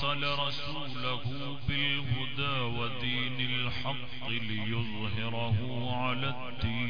أرسل رسوله بالهدى ودين الحق ليظهره على الدين.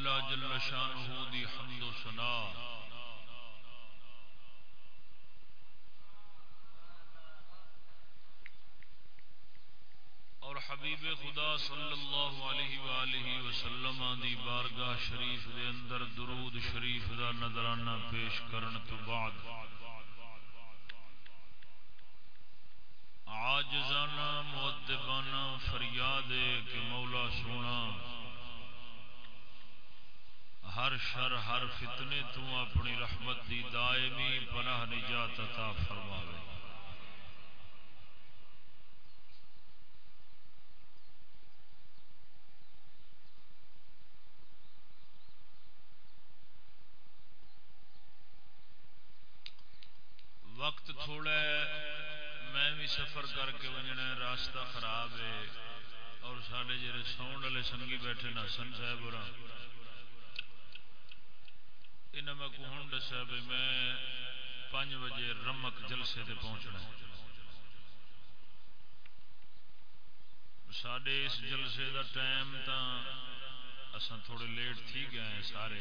حق تعالی جل شانہ دی حمد و ثنا۔ اور حبیب خدا صلی اللہ علیہ وآلہ وسلم دی بارگاہ شریف دے اندر درود شریف دا نظرانہ پیش کرن تو بعد عاجزانہ، مؤدبانہ فریاد ہے کہ مولا سونا ہر شر، ہر فتنے تو اپنی رحمت دی دائمی پناہ نجات عطا فرماوے۔ وقت تھوڑا ہے، میں بھی سفر کر کے وجنا راستہ خراب ہے۔ اور سارے جڑے ساؤنڈ والے سنگی بیٹھے نا، سن صاحب اور ہوں دسا بھی میں پانچ بجے رمک جلسے تے پہنچنا سڈے اس جلسے دا ٹائم تا اساں تھوڑے لیٹ تھی گئے ہیں سارے۔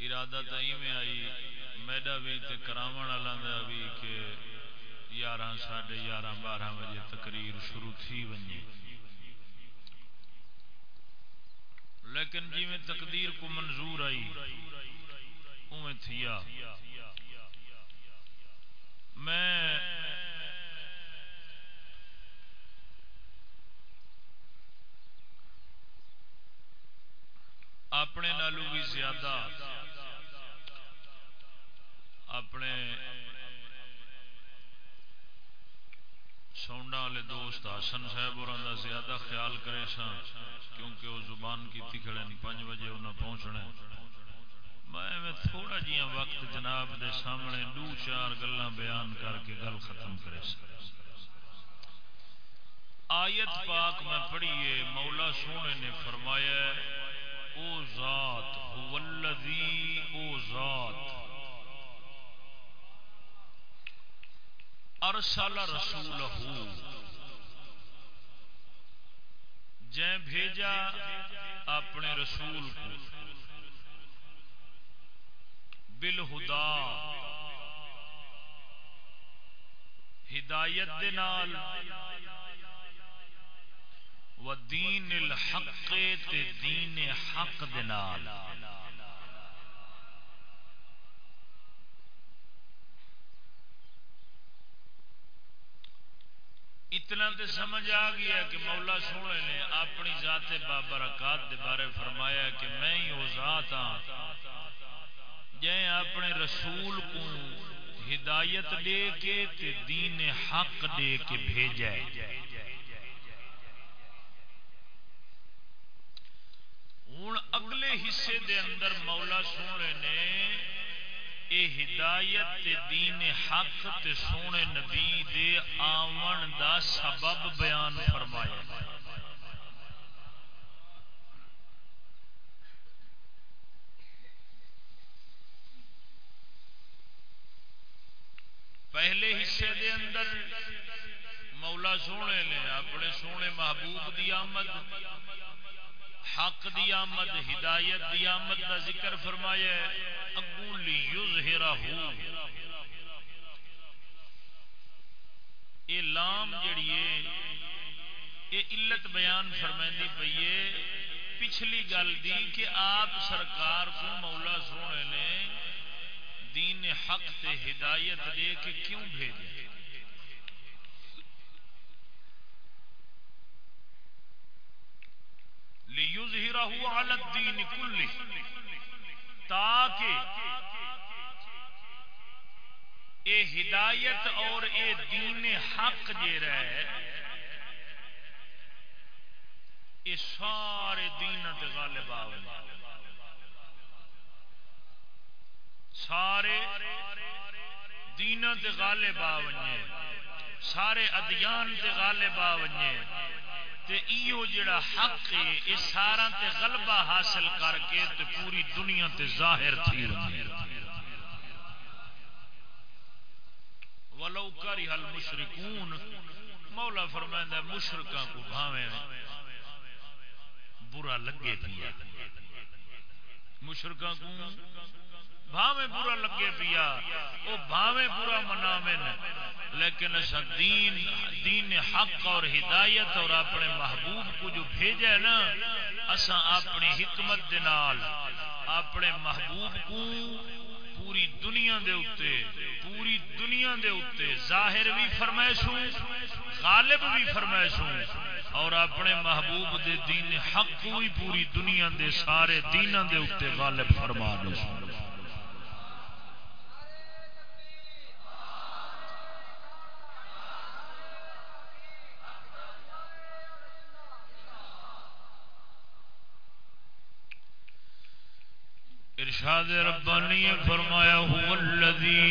ارادہ تو میں آئی، میڈا بھی تے کراون والا بھی کہ یارہ ساڑھے یارہ بارہ بجے تقریر شروع تھی ونجے لیکن جی میں تقدیر کو منظور آئی اویں تھیا۔ میں اپنے نالو بھی زیادہ، اپنے سونڈا والے دوست حسن صاحب اور زیادہ خیال کرے سا کیونکہ وہ زبان کی کھڑے پانچ بجے انہیں پہنچنا میں تھوڑا جہا وقت جناب دے سامنے دو چار گلا بیان کر کے گل ختم کرے آیت پاک میں پڑھیے، مولا سونے نے فرمایا او ذات والذی او ذات۔ ارسل رسولہ جے بھیجا اپنے رسول کو۔ بالہدا۔ ہدایت دے نال۔ و دین الحق تے دین حق دے نال۔ اتنا تو سمجھ آ گیا کہ مولا سونے نے اپنی ذات بابرکات دے بارے فرمایا کہ میں ہی وہ ذات ہاں۔ جائیں اپنے رسول کو ہدایت دے کے تے دین حق دے کے بھیجا ہوں اگلے حصے دے اندر مولا سونے نے اے ہدایت تے دین حق تے سونے نبی دے آون دا سبب بیان فرمایا پہلے حصے دے اندر مولا سونے نے اپنے سونے محبوب دی آمد حق دی آمد، ہدایت دی آمد کا ذکر فرمایا اگوں لی یظہرہ اے لام جڑی ہے، اے علت بیان فرمائندی پئی پچھلی گل دی کہ آپ سرکار کو مولا سونے نے دین حق تے ہدایت دے کے کیوں بھیجے لیظہرہ علی الدین کلی تاکہ اے ہدایت اور اے دین حق جے رہے، اے سارے دین تے غالب آوے۔ سارے دینا دے غالب آ ونجے سارے ادیان دے غالب آ ونجے تے ایو جڑا حق ہے اے سارا تے غلبہ حاصل کر کے تے پوری دنیا تے ظاہر تھی۔ ونجے ولو کرہ المشرکون، مولا فرمائندا مشرکاں کو بھاویں برا لگے پیا مشرکاں کو بھاوے برا لگے پیا وہ بھاوے برا منا لیکن اچھا دین دین حق اور ہدایت اور اپنے محبوب کو جو بھیجا ہے نا اسا اپنی حکمت دنال اپنے محبوب کو پوری دنیا دے اتے پوری دنیا دے اتے ظاہر بھی فرمائشوں، غالب بھی فرمائشوں اور اپنے محبوب دے دین حق کو بھی پوری دنیا دے سارے دینوں دے اتے غالب فرما دے۔ ارشاد ربانی فرمایا، هو الذي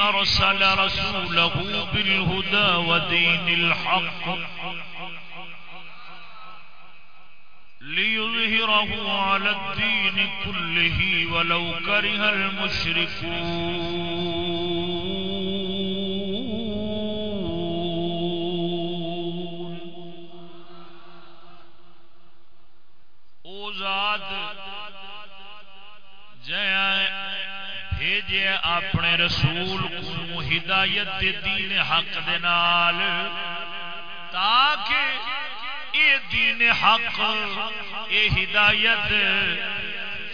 ارسل رسوله بالهدى ودين الحق ليظهره على الدين كله ولو كره المشركون. ذات بھیجے اپنے رسول کو ہدایت دے دین حق دے نال، تاکہ اے دین حق، اے ہدایت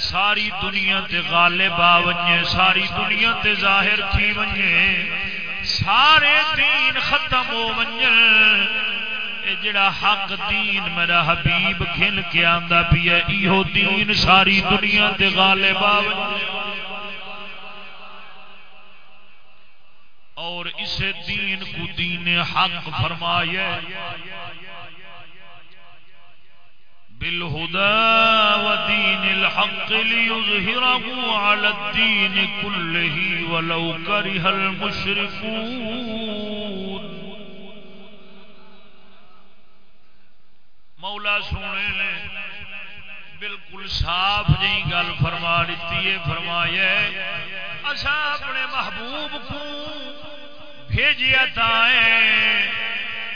ساری دنیا تے غالب آ ونجے، ساری دنیا تے ظاہر تھی ونجے، سارے دین ختم ہو ونجے۔ جڑا حق دین میرا حبیب کھل کے آندا پیا، ایہو دین ساری دنیا تے غالب آ اور اسے دین کو دین حق فرمائے بالهدى ودين الحق ليظهره على الدين كله ولو كره المشركون مولا سونے نے بالکل صاف جی گل فرما دیتی ہے، فرمایا اصا اپنے محبوب کو بھیجیا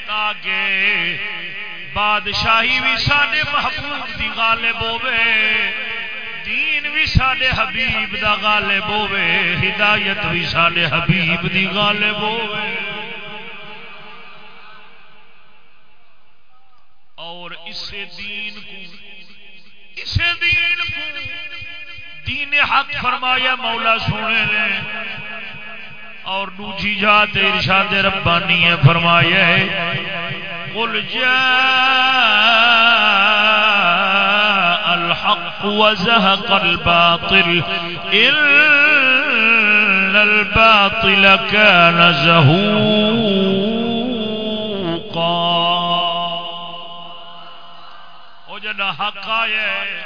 تاکہ بادشاہی بھی سڈے محبوب دی غالب ہوے دین بھی سڈے حبیب دا غالب ہوے ہدایت بھی سڈے حبیب دی غالب ہوے اور اسے دین کو اسے دین کو دین حق فرمایا مولا سونے نے۔ اور دوجی جات ارشاد ربانی ہے فرمایا قل جاء الحق وزهق الباطل، إن الباطل كان زهوقا جنا حق آئے۔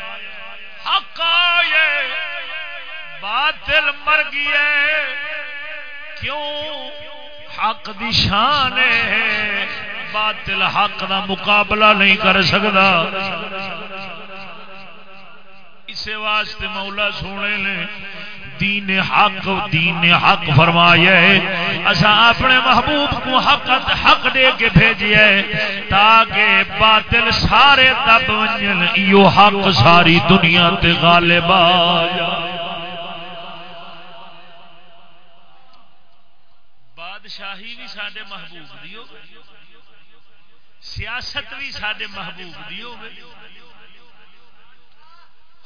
حق آئے۔ باطل مر گئے۔ کیوں؟ حق دی شان ہے۔ باطل حق دا مقابلہ نہیں کر سکتا اسے واسطے مولا سونے نے دین حق دین حق فرمایا اصا اپنے محبوب کو حق حق دے کے بھیجیے تاکہ باطل سارے دب ونجن، ایو حق ساری دنیا تے غالب آ بادشاہی بھی سڈے محبوب دی ہو سیاست بھی سڈے محبوب دی ہو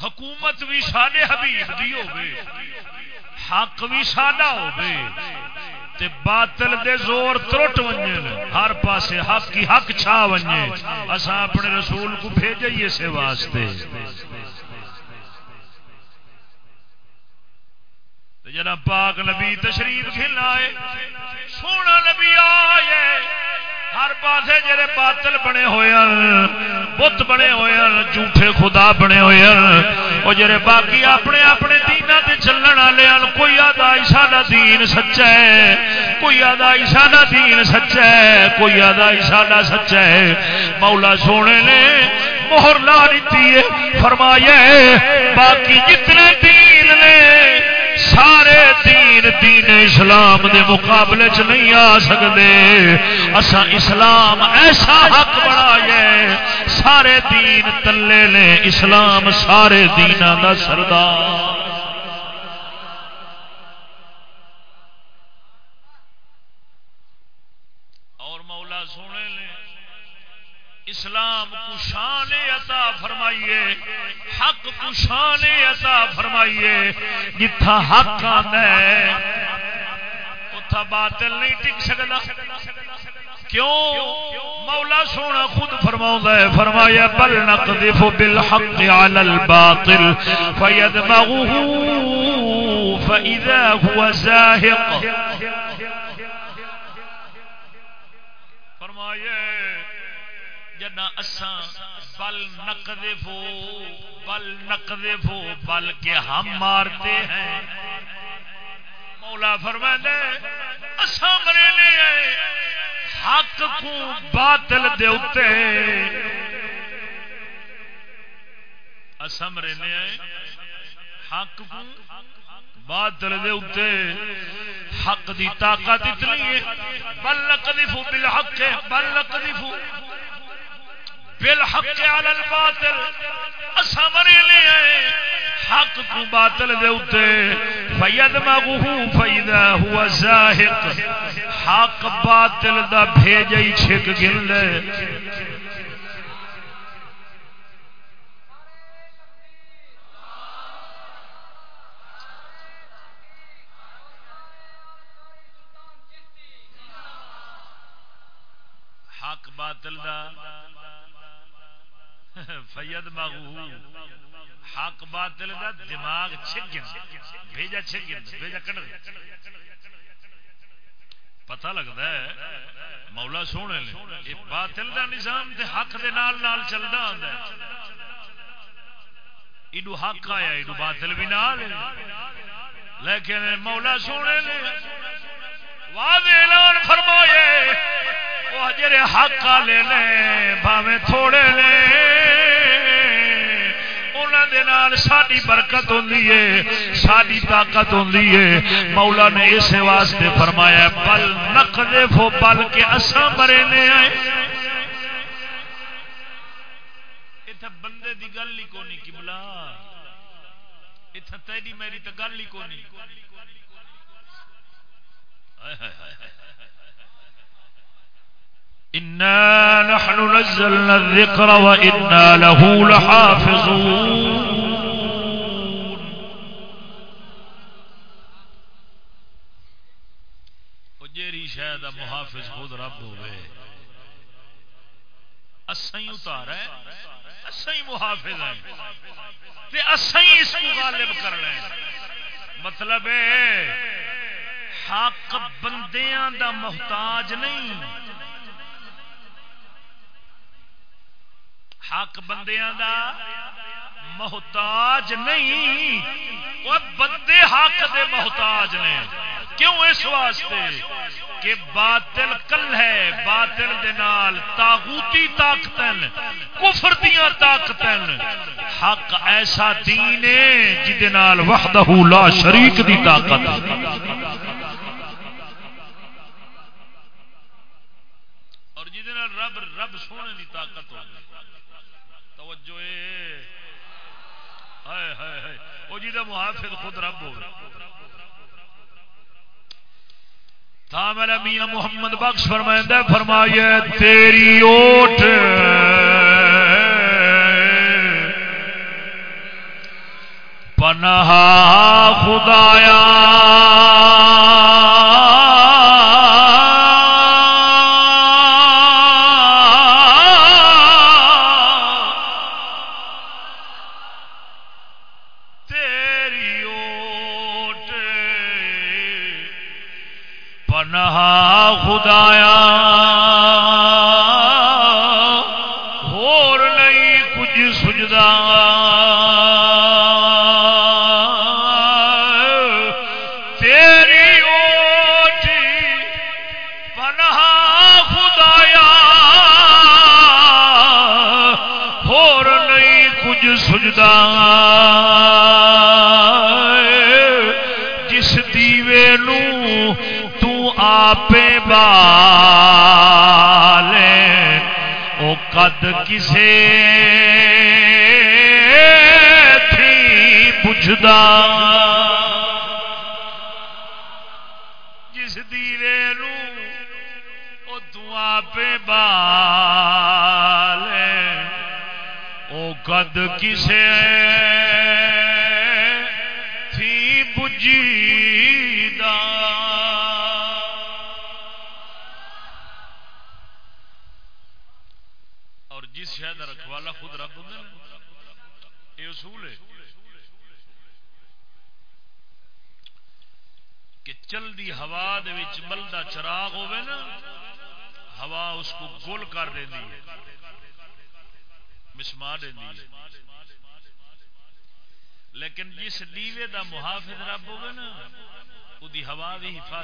حکومت بھی سڈے حبیب دی ہو حق بھی سڈا ہو باطل دے زور ترٹ ونجن، ہر پاسے حق کی حق چھا ونجے اسا اپنے رسول کو بھیجئیے سے واسطے۔ تے جنا پاک نبی تشریف کھلا ہے سونا نبی آئے، ہر پاسے جڑے باطل بنے ہوئے بت بنے ہوئے جھوٹے خدا بنے ہوئے وہ جڑے باقی اپنے اپنے دینا تے چلن والے کوئی آدھا ساڈا دین سچا ہے، کوئی آدھا ساڈا دین سچا ہے، کوئی آدھا ساڈا سچا ہے۔ مولا سونے نے مہر لا دیتی ہے، فرمایا باقی جتنے دین نے سارے دین دین اسلام دے مقابلے چ نہیں آ سکتے اسا اسلام ایسا حق بڑا ہے سارے دین تلے نے۔ اسلام سارے دینا دا سردار۔ سونے لے اسلام کو شان عطا فرمائیے۔ حق کو عطا فرمائیے، جتھا حق آتا ہے، اتھا باطل نہیں ٹک سکتا کیوں؟ مولا سونا خود فرماؤں ہے، فرمایا، بل نقذف بالحق على الباطل فيدمغه فإذا هو زاهق فرمایا جنا اساں بل نقذفو بل نقذفو بل کے ہم مارتے ہیں۔ مولا فرمائے اساں مرے لے حق کو باطل دے اتے اسمرے نے حق کو باطل دے اتے حق دی طاقت اتنی ہے۔ بل لقذفو بالحق بل لقذفو بالحق علی الباطل اسمرے نے آئے، حق کو باطل دے اتے فید مغو فیدا ہوا زاہق، حق باطل دا بھیجئی چھک گل حق باطل دا فید مغو حق باطل دا دماغ چھک گیا بھیجا چھک گیا بھیجا کٹ پتہ لگتا ہے، مولا سونے لے یہ باطل دا نظام تے حق دے نال نال چلدا ہوندا ہے۔ ایڈو حق آیا، ایڈو باطل بھی نال لیکن مولا سونے نے واضح اعلان فرمائے۔ وہ جڑے حق والے نے بھاویں تھوڑے نے ساری برکت ہوتی ہے ساری طاقت ہوتی ہے مولا نے اس واسطے فرمایا بل نقدے فو بل کے اساں مرے نے آئے اتنے بندے دی گل ہی کونی کبلا اتنے تیری میری تو گل ہی کونی إنا نحن نزلنا الذكر وإنا له لحافظون. جیری شاید محافظ خود رب ہوئے اسائیں اتار ہے اسائیں محافظ ہیں، تے اسائیں اس کو غالب کرنا ہے۔ مطلب ہے، حق بندیاں دا محتاج نہیں حق بندیاں دا محتاج نہیں۔ وہ بندے حق دے محتاج نے۔ کیوں اس واسطے کہ باطل کل ہے، باطل دے نال تاغوتی طاقتن کفر دیاں طاقتن حق ایسا دین ہے جدے نال وحدہ لا شریک دی طاقت۔ اور جدے نال رب رب سونے دی طاقت ہو توجہ وہ جی محافظ خود رب ہو تھا میرا میاں محمد بخش فرمائندہ فرمائیے، تیری اوٹ۔ پناہ خدایا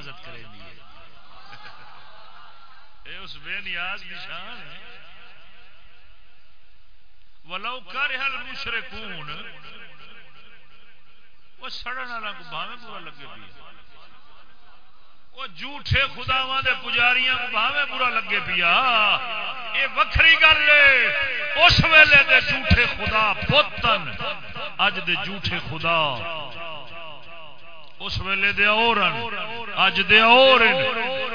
حفاظت کرے ہے اے اس بے نیاز نشان ہے. ولو کرے ہل مشرکون وہ سڑن والا کو بھاوے برا لگے پیا وہ جھوٹے خداواں دے پجاریاں کو بھاوے برا لگے پیا یہ وکری گل ہے. اس ویلے دے جھوٹے خدا پوتن اج دے جھوٹے خدا. اس ویلے دے اور اج دے اور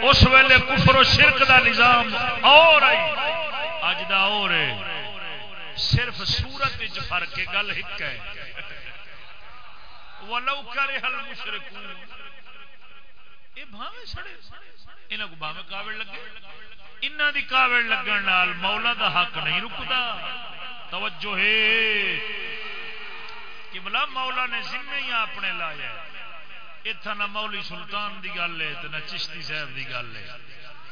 اس ویلے کفر و شرک دا نظام اور آئی اج دا اور صرف سورت فرق ہے، گل ایک ہے۔ ولو کرے حل مشرکون اے بھاوے سڑے۔ انہاں کو بھاوے کاوڑ لگے۔ انہاں دی کاوڑ لگن نال مولا دا حق نہیں رکدا۔ توجہ ہے۔ کہ بلا مولا نے ذمہ ہی اپنے لایا ہے۔ اتنا نہ مولی سلطان دی گل ہے نہ چشتی صاحب دی گل ہے۔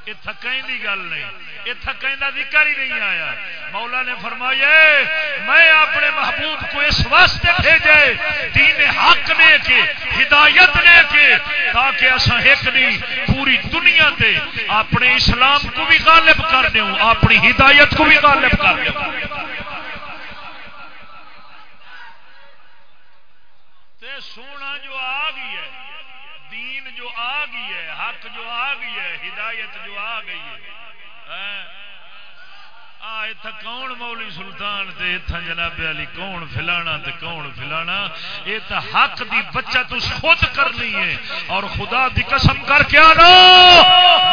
یہ تھکیں دی گل نہیں۔ یہ تھکیں دا ذکر ہی نہیں آیا۔ مولا نے فرمایا میں اپنے محبوب کو اس واسطے بھیجے دین حق نے کے، ہدایت نے کے، تاکہ اساں ایک نہیں، پوری دنیا تے اپنے اسلام کو بھی غالب کر دوں اپنی ہدایت کو بھی غالب کر دوں سونا جو آ گئی ہے، دین جو آ گئی ہے، حق جو آ گئی ہے، ہدایت جو آ گئی ہے۔ ہاں؟ کون مولی سلطان تے اتھا جناب علی، کون فلانا تے کون فلانا؟ یہ تو حق دی بچہ تو خود کرنی ہے۔ اور خدا دی قسم کر کے آنا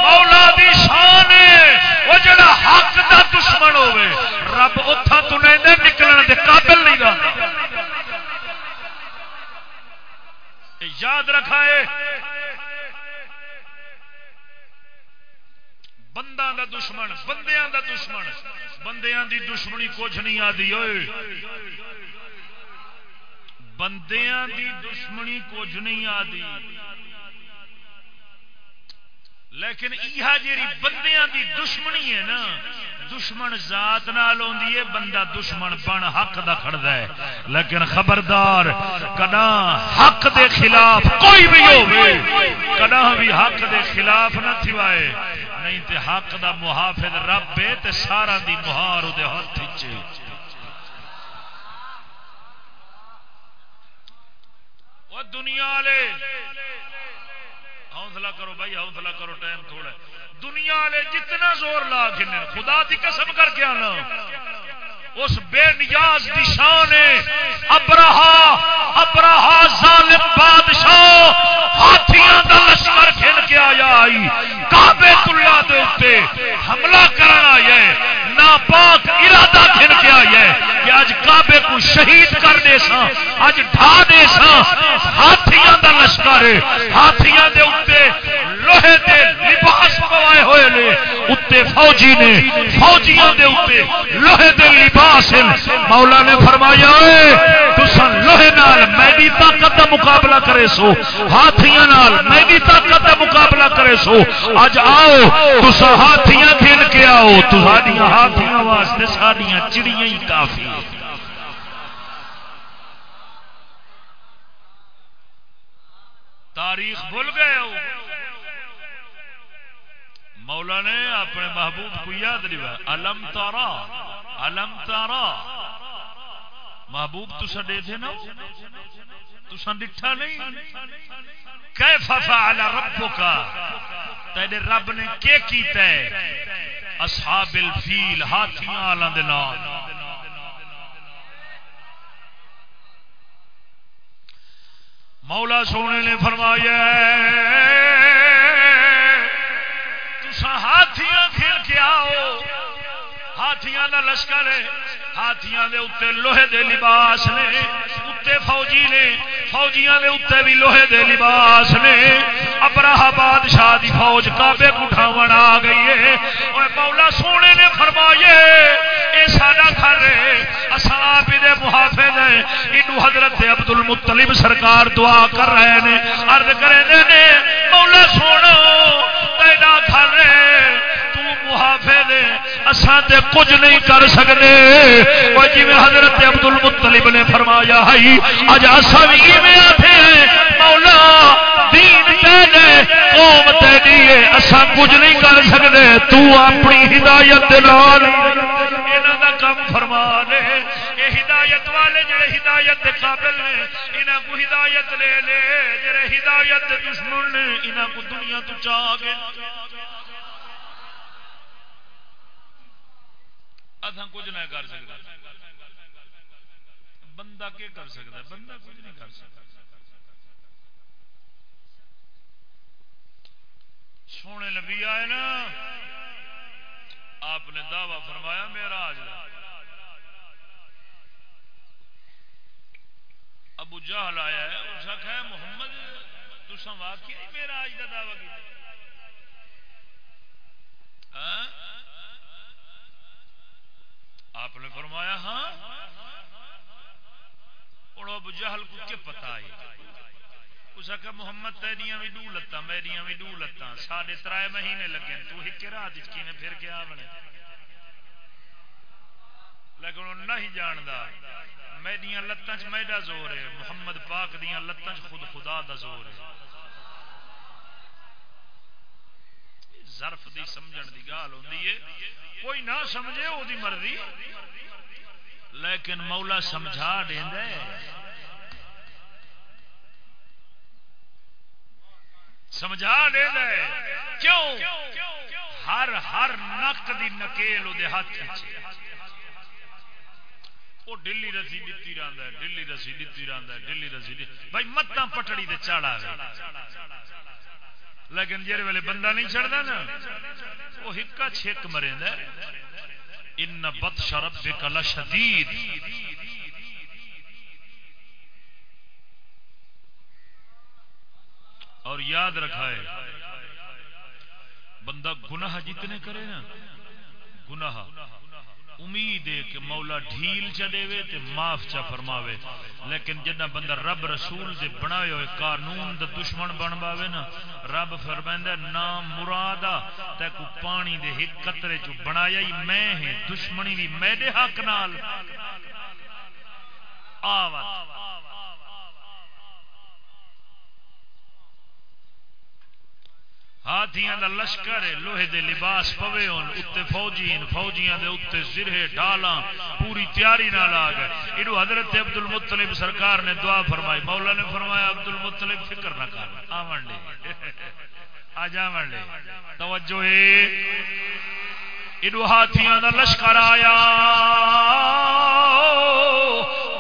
مولا دی شان ہے۔ وہ جڑا حق دا دشمن ہوئے رب اتھا تو نہیں نکلنے دے، قابل نہیں رہا یاد رکھا ہے بندہ دا دشمن، بندیاں دا دشمن، بندیاں دی دشمنی کچھ نہیں آدھی ہوئے بندیاں دی دشمنی کچھ نہیں آدھی۔ لیکن یہ جیری بندیاں دی دشمنی ہے نا دشمن ذات نال ہوندی ہے، بندہ دشمن بن، حق دا کھڑدا ہے۔ لیکن خبردار، کنا حق دے خلاف کوئی بھی ہوے کنا بھی حق دے خلاف نہ تھوائے نہیں تے حق دا محافظ رب ہے تے سارا دی مہار دے ہاتھ وچ۔ دنیا والے حوصلہ کرو بھائی، حوصلہ کرو، ٹائم تھوڑا دنیا والے جتنا زور لا کے خدا کی قسم کر کے آنا۔ اس بے نیاز کی شان ابراہ ابراہ ظالم بادشاہ۔ ہاتھیاں دا لشکر کھن کے آیا آئی۔ کعبے تلا دے حملہ کرنا آیا ہے۔ ناپاک ارادہ کھن کے آیا ہے۔ کہ اج کعبے کو شہید کر دے سا اج ڈھا دے سا ہاتھیاں دا لشکر ہاتھیاں دے اوپر لوہے دے لباس پوائے ہوئے نے۔ اوتے فوجی نے، فوجیاں دے اوتے لوہے دے لباس مولا نے فرمایا تسان لوہے نال میری طاقت کا مقابلہ کرے سو، ہاتھیاں نال میری طاقت کا مقابلہ کرے سو۔ اج آؤ تسا ہاتھیاں کھیل کے آؤ۔ تساڈیاں ہاتھیاں واسطے ساڈیاں چڑیاں ہی کافی۔ تاریخ بھول گئے ہو؟ مولا نے اپنے محبوب کو یاد رہا الم تارا الم تارا محبوب تسا دے نا۔ تسا ڈٹھا نہیں۔ کیف فعل ربک؟ تیرے رب نے کی کیتا ہے؟ اصحاب الفیل، ہاتھیاں والا دے نال۔ مولا سونے نے فرمایا تسا ہاتھیاں کھیل کے آؤ۔ ہاتھیاں کا لشکر ہے۔ ہاتھیاں دے اتنے لوہے دے لباس نے۔ اتنے فوجی نے۔ فوجیاں دے اتنے بھی لوہے دے لباس نے۔ ابراہ بادشاہ دی فوج کابے کٹھاو آ گئی ہے۔ اور مولا سونے نے فرمائے اے سارا گھر ہے۔ اصاب دے محافظ ہیں۔ انو حضرت عبد المطلب سرکار دعا کر رہے ہیں عرض کرے نے، مولا سونا تیرا گھر ہے۔ محافظ ہے اساں تے کچھ نہیں کر سکتے وہ جی میں حضرت عبد المطلب نے فرمایا ہے اج اساں بھی میں آتے ہیں، مولا، دین تے قوم تیری ہے، اساں کچھ نہیں کر سکتے تو اپنی ہدایت دے نال۔ انہاں دا کم فرما دے اے ہدایت والے جڑے ہدایت دے قابل نے، انہاں کو ہدایت لے لے۔ جڑے ہدایت دے دشمن نے، انہاں کو دنیا تو چاہ گئے۔ اتنا کچھ نہ کر سکتا بندہ کیا کر سکتا بندہ کچھ نہیں کر سکتا سونے نبی آئے نا، آپ نے دعوی فرمایا میرا آج ابو جہل آیا ہے، اس آخر محمد تسا واقعی میرا آج کا دعوی آپ نے فرمایا ہاں؟ ہوں ابو جہل کو کیا پتا ہے؟ اس آخر محمد تیریاں بھی ڈو لتاں، میریاں بھی ڈو لتاں، ساڑھے ترائے مہینے لگے تو ایک رات میں پھر کیا بنے لیکن وہ نہیں جانتا میرا لتاں چ میڈا زور ہے، محمد پاک دیا لتاں خود خدا دا زور ہے۔ ظرف دی سمجھن دی گال ہوندی ہے۔ کوئی نہ سمجھے وہ مرضی۔ لیکن مولا سمجھا دیندا ہے۔ سمجھا دے کیوں؟ ہر ہر نک دی نکیل وہ ہاتھ وچ۔ وہ ڈلی رسی دیتی رہتا ہے، ڈلی رسی دیتی رہتا ہے، ڈلی رسی بھائی متاں پٹڑی دے چاڑا لیکن جہے ویلے بندہ نہیں چڑھتا نا، وہ ہکا چھک مرے ان بت شرب کلا شدید اور یاد رکھا ہے بندہ گناہ جتنے کرے نا، گناہ امید ہے کہ مولا ڈھیل چ دے تے معاف چا فرماوے۔ لیکن جنہ بندہ رب رسول دے بنائے ہوئے قانون دا دشمن بن باوے نا، رب فرمائندا نام مرادا تے کو پانی دے ایک قطرے چ بنایا ہی میں ہے دشمنی بھی میرے حق نال۔ آوت ہاتھیاں دا لشکر ہے، لوہے دے لباس پوے ہون، اتے فوجی ان فوجیاں دے اتے زرہ ڈالاں، پوری تیاری نال آ گئے۔ اینو حضرت عبد المطلب سرکار نے دعا فرمائی، مولا نے فرمایا عبد المطلب فکر نہ کر۔ آون دے آ جاون دے توجہ ہے۔ اینو ہاتھیاں دا لشکر آیا۔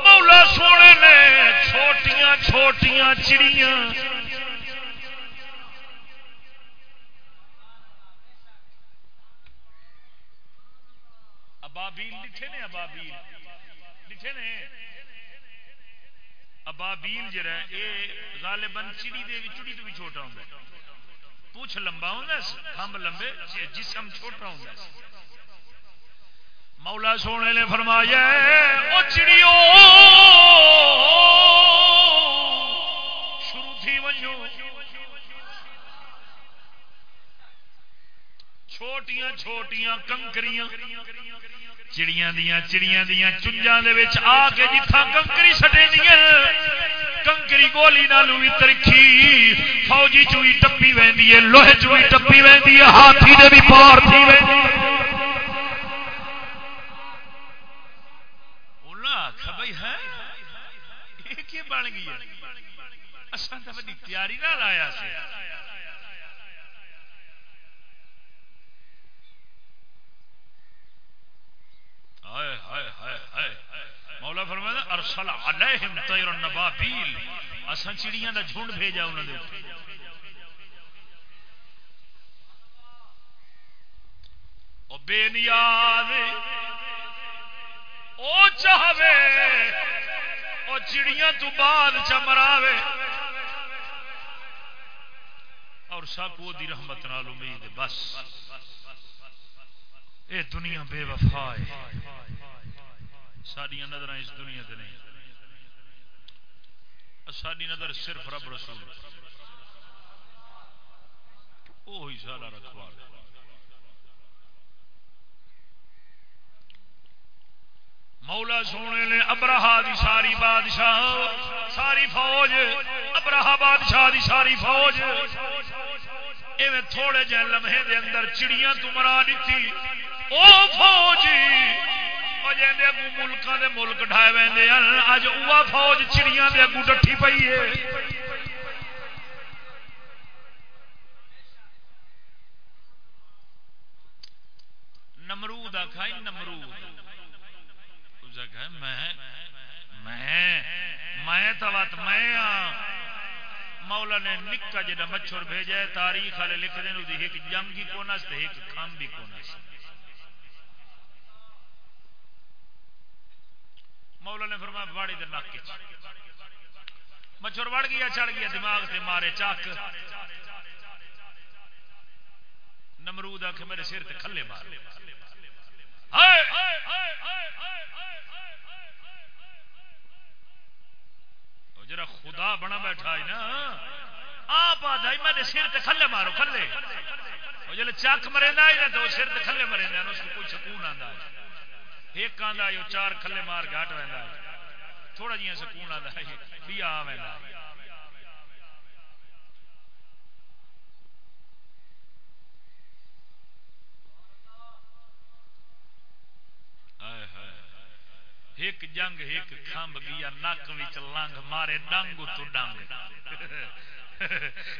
مولا سونے نے چھوٹیاں چھوٹیاں چڑیاں ابابیل، لکھے نے ابابیل؟ لکھے نے؟ ابابیل جڑا ہے، اے غالباً چڑی دے چڑی تو بھی چھوٹا ہوندا پوچھ لمبا ہوندا ہے، کھمب لمبے جسم چھوٹا ہوندا مولا سونے نے فرمایا او چڑیو! شروع تھی ونجو چھوٹیاں چھوٹیاں کنکریاں۔ چڑیاں دیا چڑیاں دیا چنجا آ کے جتھا کنکری سٹے دیا کنکری گولی نالو بھی ترکھی فوجی چوئی ٹپی ویندی وی لوہے چوئی ٹپی ویندی وی ہاتھی دے بھی پار تھی ویندی اولا آکھا بھائی ہے ایک یہ بن گئی اصل تو تیاری نال آیا سی نہ لایا مولا فرمایا ارسل علیہم طیر النبابیل۔ اساں چڑیاں دا جھنڈ بھیجا انہاں دے او بے نیاز، او چاہوے، او چڑیاں تو بعد چمراوے اور سب وہ دی رحمت نال امید بس۔ اے دنیا بے وفا ہے۔ ساری نظر اس دنیا تے نہیں۔ ساری نظر صرف رب رسول۔ وہی سارا رکھوال مولا سونے نے ابراہ دی ساری بادشاہ، ساری فوج ابراہ بادشاہ دی ساری فوج۔ ایویں تھوڑے جہ لمحے دے اندر چڑیاں تو مرا دیتی۔ او فوجی اگو ملکوں کے ملک ڈھائے وے اج وہ فوج چڑیاں دے اگو ڈٹھی پئی ہے۔ نمرود آخا نمرود۔ میں میں تو میں ہاں۔ مولا نے نکا جا مچھر بھیجا تاریخ والے لکھ دیں ایک جنگ ہی کون سے ایک کھم بھی کون سے مولا نے فرمایا باڑی دے نک مچھر وڑ گیا، چڑھ گیا، دماغ سے مارے چک نمرود آ کے میرے سر تے کھلے مار۔ جرا خدا بنا بیٹھا ہے نا، آپ آ جائی میں سر تے کھلے مارو، کھلے۔ جب چک مرے نا تو سر تے کھلے مرے نا اس کو کوئی سکون آتا ہے۔ ایک آدھا چار کھلے مار کے ہٹ وہدا تھوڑا جہا سکون آتا ہے، بھی آ وہدا ایک جنگ ایک کھمب گیا، نک لنگ مارے، ڈنگ تو ڈنگ۔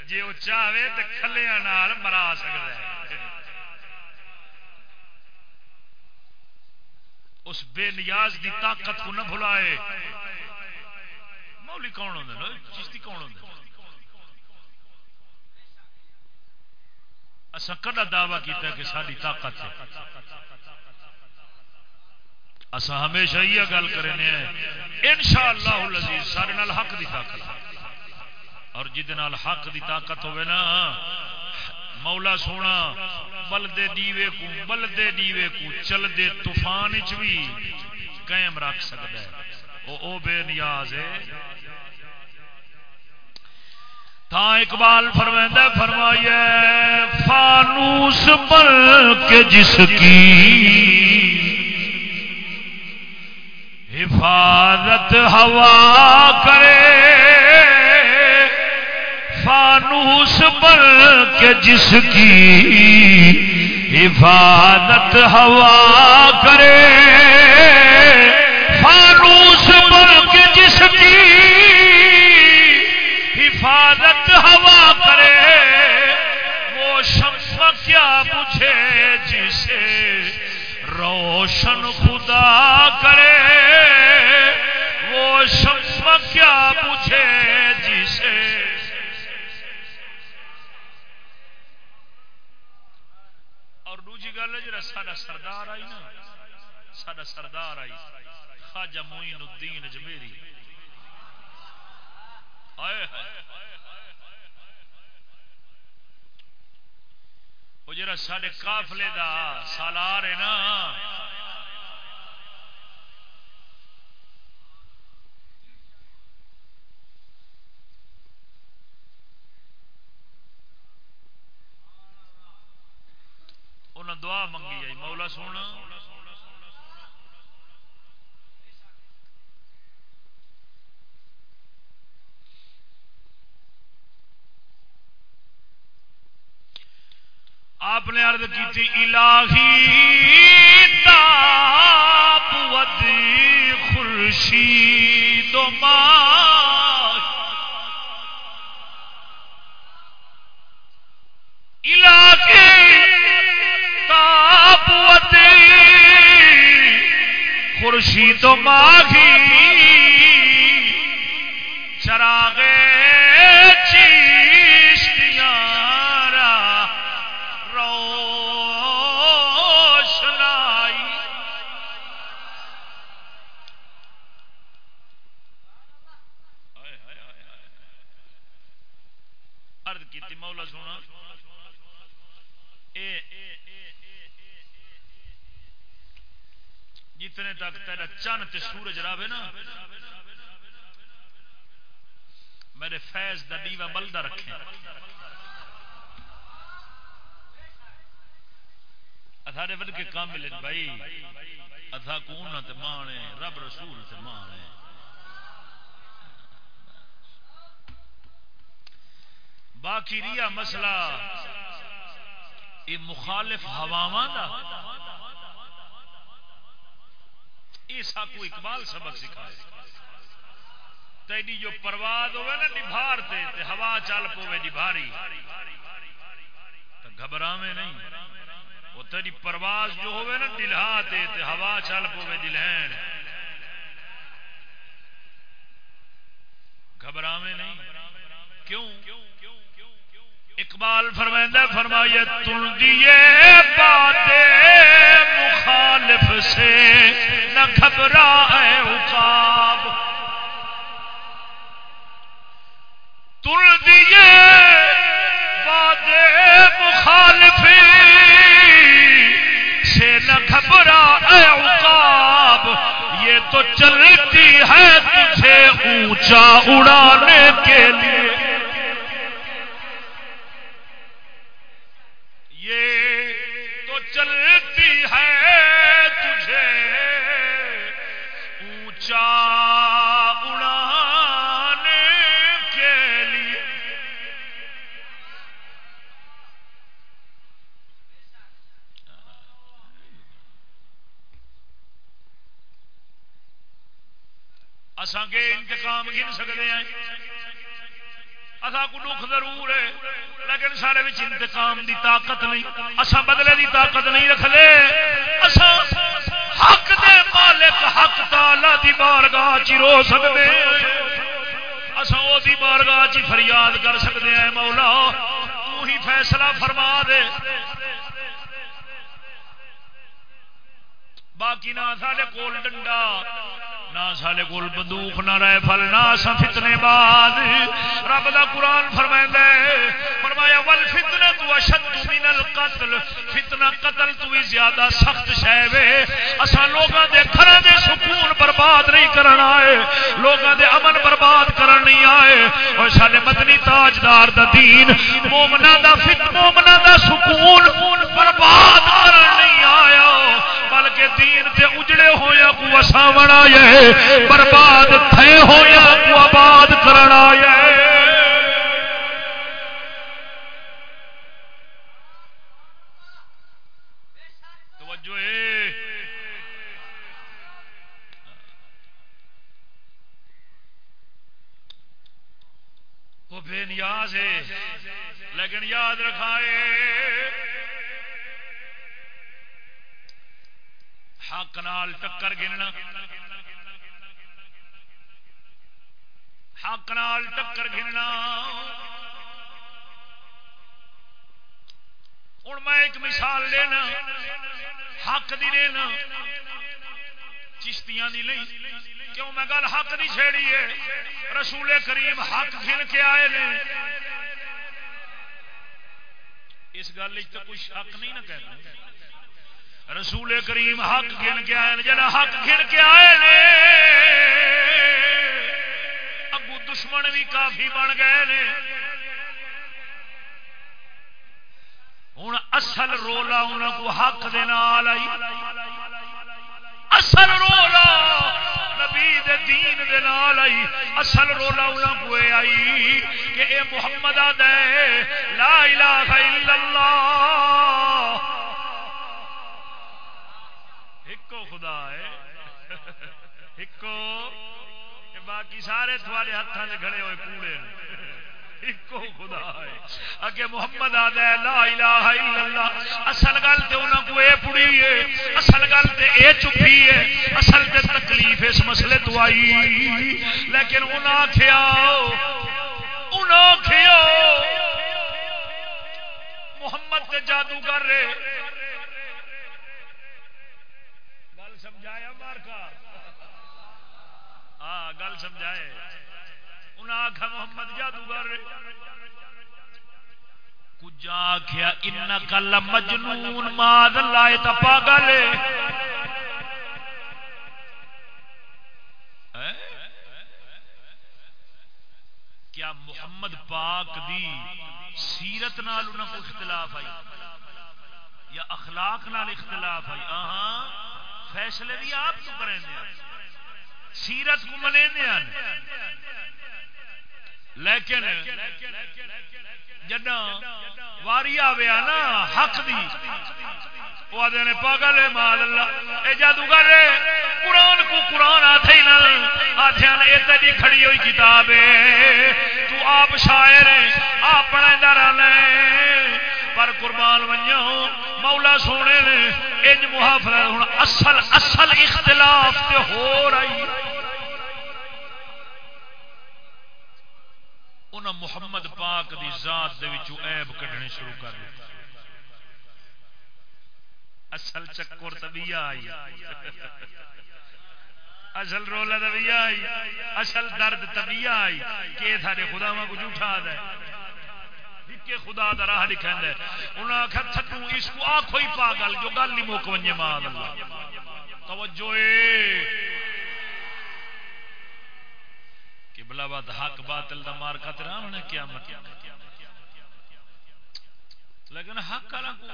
جی وہ چاہے تو کھلیا مرا سکتا اس بے نیاز دی طاقت کو نہ بھلائے۔ مولی کون ہوں چشتی کون ہوں اصا کدا دعوی کیتا کہ ساری طاقت ہے؟ اسا ہمیشہ یہ گل کرنے ان شاء اللہ سارے حق دی طاقت۔ اور جہد حق دی طاقت ہوئے نا مولا سونا بلدے دیوے کو بلدے دیوے کو چل دے طوفان چ بھی قائم رکھ سکتا ہے۔ او, او بے نیاز ہے۔ تا اقبال فرمائندہ فرمائیے فانوس بل کے جس کی حفاظت ہوا کرے۔ فانوس بل کے جس کی حفاظت ہوا کرے۔ فانوس بل کے جس کی حفاظت ہوا کرے۔ وہ شمس کیا پوچھے جسے روشن خدا کرے۔ وہ شمس کیا پوچھے جسے گل ہے جا سا سردار آئی نا سا سردار آئی، خواجہ معین الدین اجمیری۔ آئے وہ جرا سارے کافلے دا سالار ہے نا انہیں دعا منگی آئی۔ مولا سونا۔ آپ نے عرض کی تھی، الہی تاب ودی خورشید علاقے تاب ودی خورشید ماہی چراغے چی جتنے تک تیرا چند تے سورج رہے نا۔ میرے فیض دا دیوا بلدہ رکھے اتھارے ود کے کام ملے بھائی۔ اتھا کون تے مانے رب رسول تے مانے باقی ریا مسئلہ، یہ مخالف ہوا یہ ساکو اقبال سبق سکھائے۔ تیری جو پرواز ہوئے نا نبھار تے تے ہوا چل پوے نبھاری تو گھبرا نہیں۔ وہ تیری پرواز جو ہوئے نا دلہا تے تے ہوا چل پوے دلہین گھبرا نہیں۔ کیوں؟ اقبال فرمائندہ فرمایا تل دیے باتیں مخالف سے۔ نہ گھبرا ہے اقاب۔ تل دیے باتیں مخالف سے نہ گھبرا ہے اقاب۔ یہ تو چلتی ہے تجھے اونچا اڑانے کے لیے۔ چلتی ہے اسان کے انتقام گن سکتے ہیں۔ اصا کو دکھ ضرور ہے، لیکن سارے انتقام دی طاقت نہیں۔ اصا بدلے دی طاقت نہیں رکھ لے رکھتے حق دے مالک، حق تالا دی بارگاہ چی رو سکتے اصا وہ بارگاہ چی فریاد کر سکتے ہیں، مولا، تو ہی فیصلہ فرما دے۔ باقی نہ سارے کول ڈنڈا۔ نہ سارے کول بندوق نہ رہے پھل نہ سا فتنے بعد رب دا قرآن فرمائے فرمایا ول فتنے تو اشد من القتل فتنہ قتل تو ہی زیادہ سخت شے وے اساں لوگاں دے گھراں دے سکون برباد نہیں کرن آئے لوگاں دے امن برباد کرن نہیں آئے اور سارے مدنی تاجدار دا دین مومناں دا فت مومناں دا سکون برباد کرن نہیں آیا بلکہ دین تے اجڑے ہویا کو وساون آئے برباد تھے ہویا کو آباد کرن آئے توجہ وہ بے نیاز ہے، لیکن یاد رکھائے۔ حق نال ٹکر گننا۔ حق نال ٹکر گننا۔ ہوں میں ایک مثال لینا، حق دی لینا۔ چشتیاں دی نہیں، کیوں میں گل حق دی چھیڑی ہے؟ رسول کریم حق گن کے آئے نے۔ اس گل تو کوئی حق نہیں نہ کہنا۔ رسول کریم حق گن کے آئے جڑا حق گن کے آئے نے ابو دشمن بھی کافی بن گئے نے۔ ہوں اصل رولا انہوں کو حق دے نال آئی۔ اصل رولا نبی دے دین دے نال آئی۔ اصل رولا انہوں کو آئی کہ اے محمد دے لا الہ الا اللہ ایکو خدا ہے ایکو باقی سارے تھوڑے ہاتھوں سے کھڑے ہوئے کوڑے خدا ہے۔ اگے محمد آدھا لا الہ الا اللہ۔ اصل گل تے انہاں کو اے پڑی ہے۔ اصل گل تے اے چپی ہے۔ اصل تے تکلیف اس مسئلے تو آئی۔ لیکن انہاں آکھیا انہاں آکھیا، محمد تے جادوگر رہے ہاں گل سمجھائے۔ انہیں آخیا محمد جادوگر۔ کچھ آخیا ان کل مجنون ماد لائے تو پاگل کیا محمد پاک دی سیرت نال انہوں کو اختلاف آئی؟ یا اخلاق نال اختلاف آئی؟ آہاں، فیصلے بھی آپ تو کریں دیا سیرت کو منے دیا لیکن جنا واری آوے نا، حق دی۔ وہ آدھے نے، پاگل ہے، مال اللہ۔ اے جادوگر ہے، قرآن کو قرآن آتے ہی نہ آتے ہیں یہ تیری کھڑی ہوئی کتاب ہے۔ تو آپ شاعر ہے آپ بڑے درانے پر قربان ونجو مولا سونے نے، انج محافظ ہوں اصل اصل اختلاف تے ہو رہی۔ انہاں محمد پاک دی ذات دے وچوں عیب کڈنے شروع کر دیتا۔ اصل چکر طبیعہ آئی۔ اصل رولا طبیعہ آئی۔ اصل درد طبیعہ آئی۔ کہ سارے خدا کو جھوٹا دے۔ کہ خدا دا راہ لکھا ہے۔ انہاں آخر تھٹو اس کو آنکھو ہی پاگل، جو گل نہیں موک ونجے مال اللہ۔ توجہ اے۔ کہ بلا بات حق باطل دا مار خطر آمنے قیامت۔ لیکن حق والا کو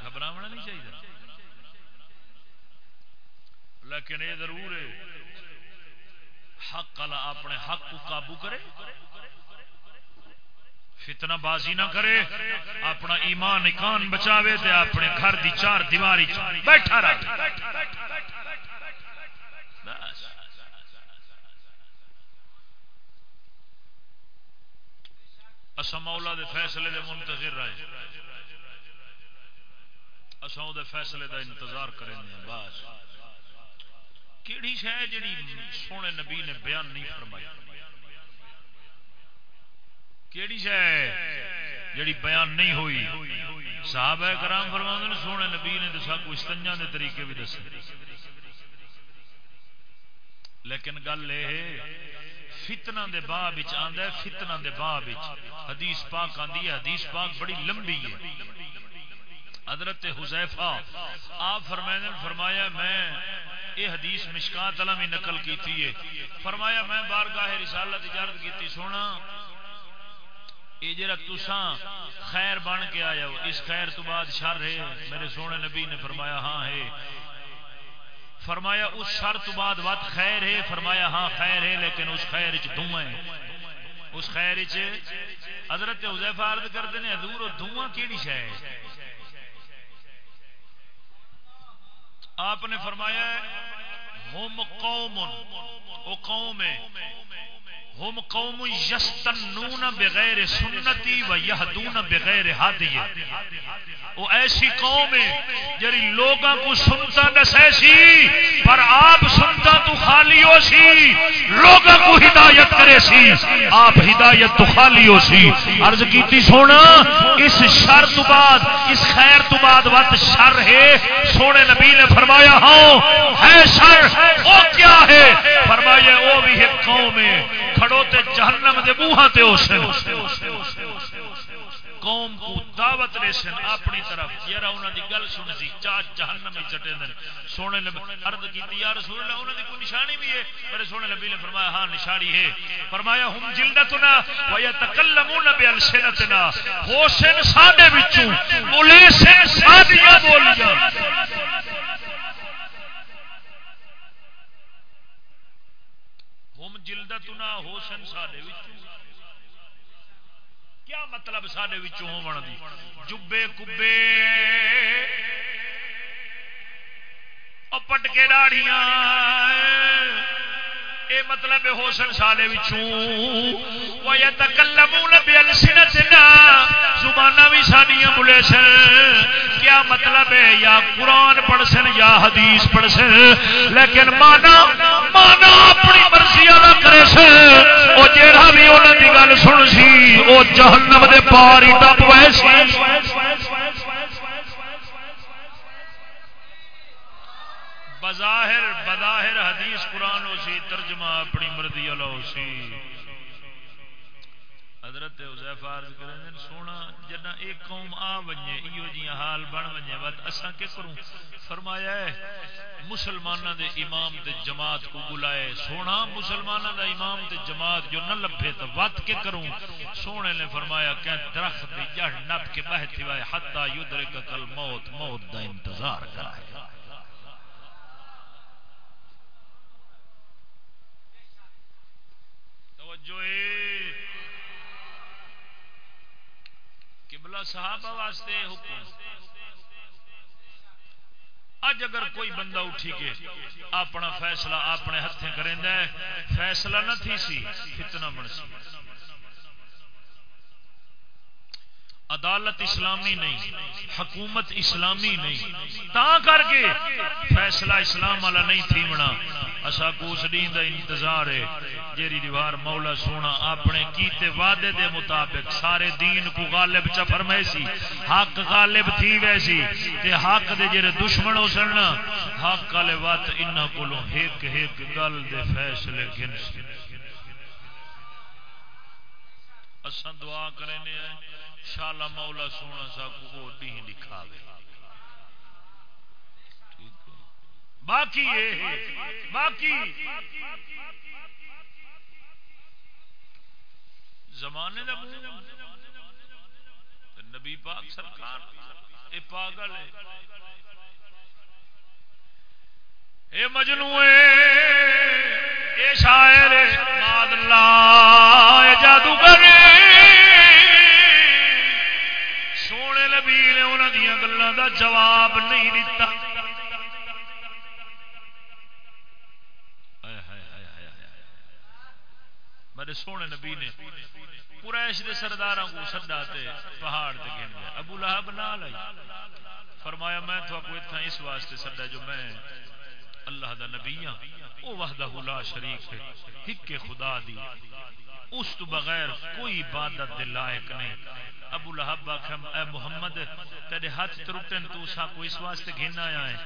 گھبراونا نہیں چاہیے۔ لیکن یہ ضرور ہے حق والا اپنے حق کو قابو کرے۔ فتنہ بازی نہ کرے، اپنا ایمان اکان بچاوے تے اپنے گھر دی چار دیواری بیٹھا رہے اسا مولا دے فیصلے دے منتظر رہے۔ اسا دے فیصلے دا انتظار کریں بس۔ کیڑی شہ جڑی سونے نبی نے بیان نہیں فرمائی؟ کیڑی شہ جڑی بیان نہیں ہوئی۔ صاحب کرام فرما سونے نبی نے دسا کو استنجا دے طریقے بھی دسے۔ لیکن گل یہ فتنا دے باب آدھا فتنا دے باب حدیث پاک آدھی ہے، حدیث پاک بڑی لمبی ہے۔ حضرت حذیفہ، آپ فرمائن فرمایا میں یہ حدیث مشکات علم ہی نقل کی تھی فرمایا میں بارگاہ رسالت اجازت کی تھی سونا یہ جرا تساں خیر بن کے آیا ہو، اس خیر تو بعد شر ہے۔ میرے سونے نبی نے فرمایا ہاں ہے۔ فرمایا، اس شر تو بعد وقت خیر ہے۔ فرمایا ہاں خیر ہے، لیکن اس خیر چ دھواں ہے۔ اس خیر چ حضرت حذیفہ عرض کرتے ہیں، حضور دھواں کیڑی شے ہے؟ آپ نے فرمایا، ہم قوم او قوم ہم قوم یستنون بغیر سنتی و یہدون بغیر ہدی وہ ایسی قوم ہے جری لوگاں کو سنتا دسے سی پر آپ سنتا تو خالی ہو سی۔ لوگاں کو ہدایت کرے سی، آپ ہدایت تو خالی ہو سی۔ عرض کیتی سونا، اس شر تو بعد، اس خیر تو بعد وقت شر ہے۔ سونے نبی نے فرمایا ہاں ہے شر، وہ کیا ہے؟ فرمایا، وہ بھی ایک قوم ہے۔ کھڑو تے جہنم دے بوہاں تے ہو سن۔ قوم کو دعوت لے سن اپنی طرف۔ یارا انہاں دی گل سن سی چا جہنم وچ چٹے دن۔ سونے نے عرض کیتی، یا رسول اللہ، انہاں دی کوئی نشانی بھی ہے؟ میرے سونے نبی نے فرمایا ہاں نشانی ہے۔ فرمایا، ہم جلدتنا و یتکلمون بالسنتنا حسین ساڈے وچوں، بولے سے سادیاں بولیاں۔ ہم جلدتنا حسن کیا مطلب سڈے ہون دی؟ جبے کبے۔ پٹکے ڈاڑیاں اے مطلب حسن سالے زبانہ بھی سڈیا بولے سن۔ کیا مطلب ہے؟ یا قرآن پڑھ سن یا حدیث پڑھ سن لیکن مانا مانا اپنی مرضی والا کرے سن۔ وہ جہاں بھی انہوں کی گل سن سی وہ جہنم دے پار ہی ٹپ ویسے بظاہر بظاہر حدیث قرآن ہو سی، ترجمہ اپنی مرضی والا ہو سی۔ حضرت حذیفہ عرض کریں سونا جنا ایک قوم آ ونجے ایو جی حال بن ونجے ود اساں کی کروں؟ فرمایا ہے، مسلماناں دے امام تے جماعت کو بلائے، سونا مسلماناں دا امام تے جماعت جو نہ لبھے تو وت کے کروں؟ سونے نے فرمایا کہ درخت دی جڑ نپ کے بہتی وائے حتا یدرک کل موت موت دا انتظار کرائے توجہ قبلہ صحابہ واسطے حکم۔ اج اگر کوئی بندہ اٹھی کے اپنا فیصلہ اپنے ہاتھیں کریں فیصلہ نہ تھی سی، فتنہ بن سی۔ عدالت اسلامی نہیں، حکومت اسلامی نہیں۔ تا کر کے فیصلہ اسلام والا نہیں تھی بنا اسا کو اس دین دا انتظار ہے جیری دیوار مولا سونا اپنے کیتے وعدے دے مطابق سارے دین کو غالب چ فرمائے سی، حق غالب تھی ویسی تے حق دے جڑے دشمن ہو سن حق والے وات انہاں کولوں ایک ایک گل دے فیصلے گن اساں دعا کرنے ہیں شالا مولا سونا سا کو دین دکھاوے۔ باقی یہ باقی۔ زمانے دا نبی پاک سرکار اے پاگل ہے۔ اے مجنو اے شاعر ماد اللہ جادوگر۔ نبی نے انہوں دیا گلوں دا جواب نہیں دیتا میرے سونے نبی نے قریش دے سرداراں کو سدا تے پہاڑ تے گن گیا۔ ابو لہب نال آئی۔ فرمایا میں تو کو اتنا اس واسطے سدا جو میں اللہ دا نبی ہاں او وحدہ لا شریک ہے ہک خدا دی۔ اس تو بغیر کوئی عبادت دے لائق نہیں۔ ابو لہب آخم اے محمد، تیرے ہاتھ ترٹن تو سا کو اس واسطے گھن آیا ہے۔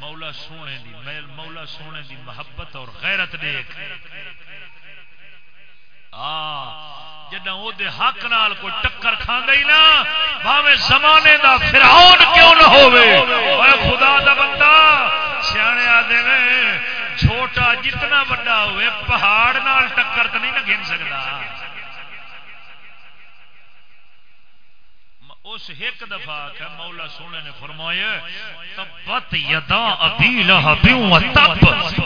مولا سونے دی میل، مولا سونے دی محبت اور غیرت دیکھ۔ آ جدہ دے حق نال کوئی ٹکر کھانا ہی نا بھاوے زمانے دا فرعون کیوں نہ ہوئے اے خدا دا بندہ، سیانے آدھے نے چھوٹا جتنا بڑا ہوئے، پہاڑ نال ٹکر تو نہیں نہ گھن سکتا اس ایک دفعہ کہ مولا سونے نے فرمایا، تبت یدا ابی لہب و تب،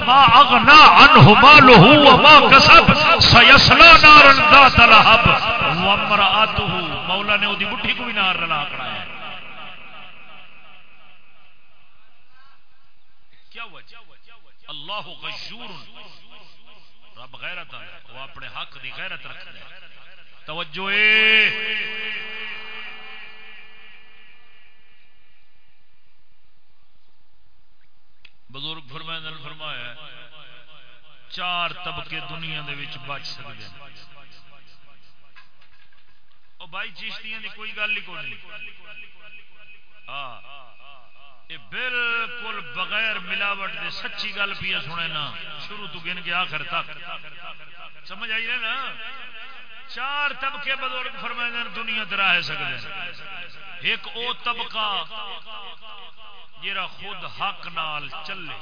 ما اغنا عنه ماله وما كسب سيصلى نارا ذات لهب وامراته مولا نے اودی مٹھی کو بھی نار رلا کڑایا۔ کیا وجہ؟ اللہ غشور رب غیرت وہ اپنے حق دی غیرت رکھتا ہے۔ توجہ بزرگ فرمائن فرمایا چار طبقے دنیا دے وچ بچ سکتے ہیں۔ او بھائی چیشتیاں دی کوئی گل ہی کوئی نہیں۔ ہاں۔ یہ بالکل بغیر ملاوٹ دے سچی گل پیا سنے نا، شروع تو گن کے آخر تک۔ سمجھ آئی نا؟ چار طبقے بزرگ فرمائے دنیا درا سکتے ایک او طبقہ جرا خود حق نال چلے۔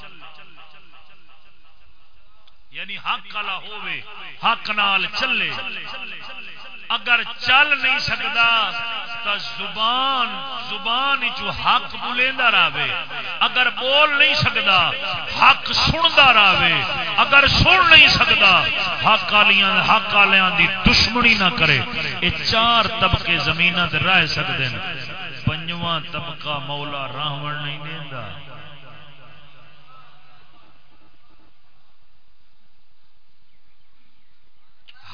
یعنی حق والا ہوے حق نال چلے۔ اگر چل نہیں سکتا تو زبان زبان چو حق بلیندا رہے۔ اگر بول نہیں سکتا حق سنتا رہے۔ اگر سن نہیں سکتا حق والیاں حق والیاں دی دشمنی نہ کرے۔ یہ چار طبقے زمین رہ سکتے ہیں پنجواں طبقہ مولا راہن نہیں دینا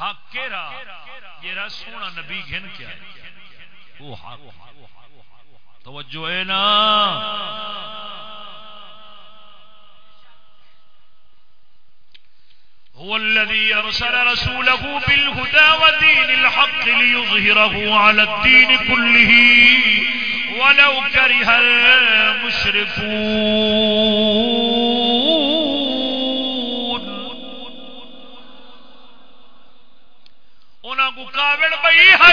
حق یہ سونا نبی گھن کیا؟ ہے وہ حق توجہ ہے نا؟ هو الذي أرسل رسوله بالهدى ودين الحق ليظهره على الدين كله ولو كره المشركون. انہاں کو کابڑ ہے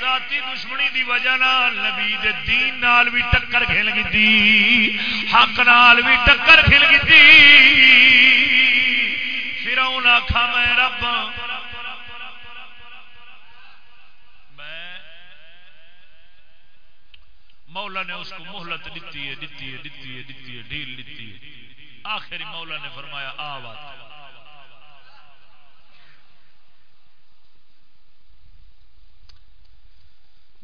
ذاتی دشمنی دی وجہ نال نبی دے دین نال بھی ٹکر کھل گئی حق نال بھی ٹکر کھل گئی فرعون آکھا، میں رب ہاں۔ میں مولا نے اس کو مہلت دیتی ہے دیتی ہے دیتی ہے دیتی ہے، ڈھیل دیتی ہے۔ آخری مولا نے فرمایا آواز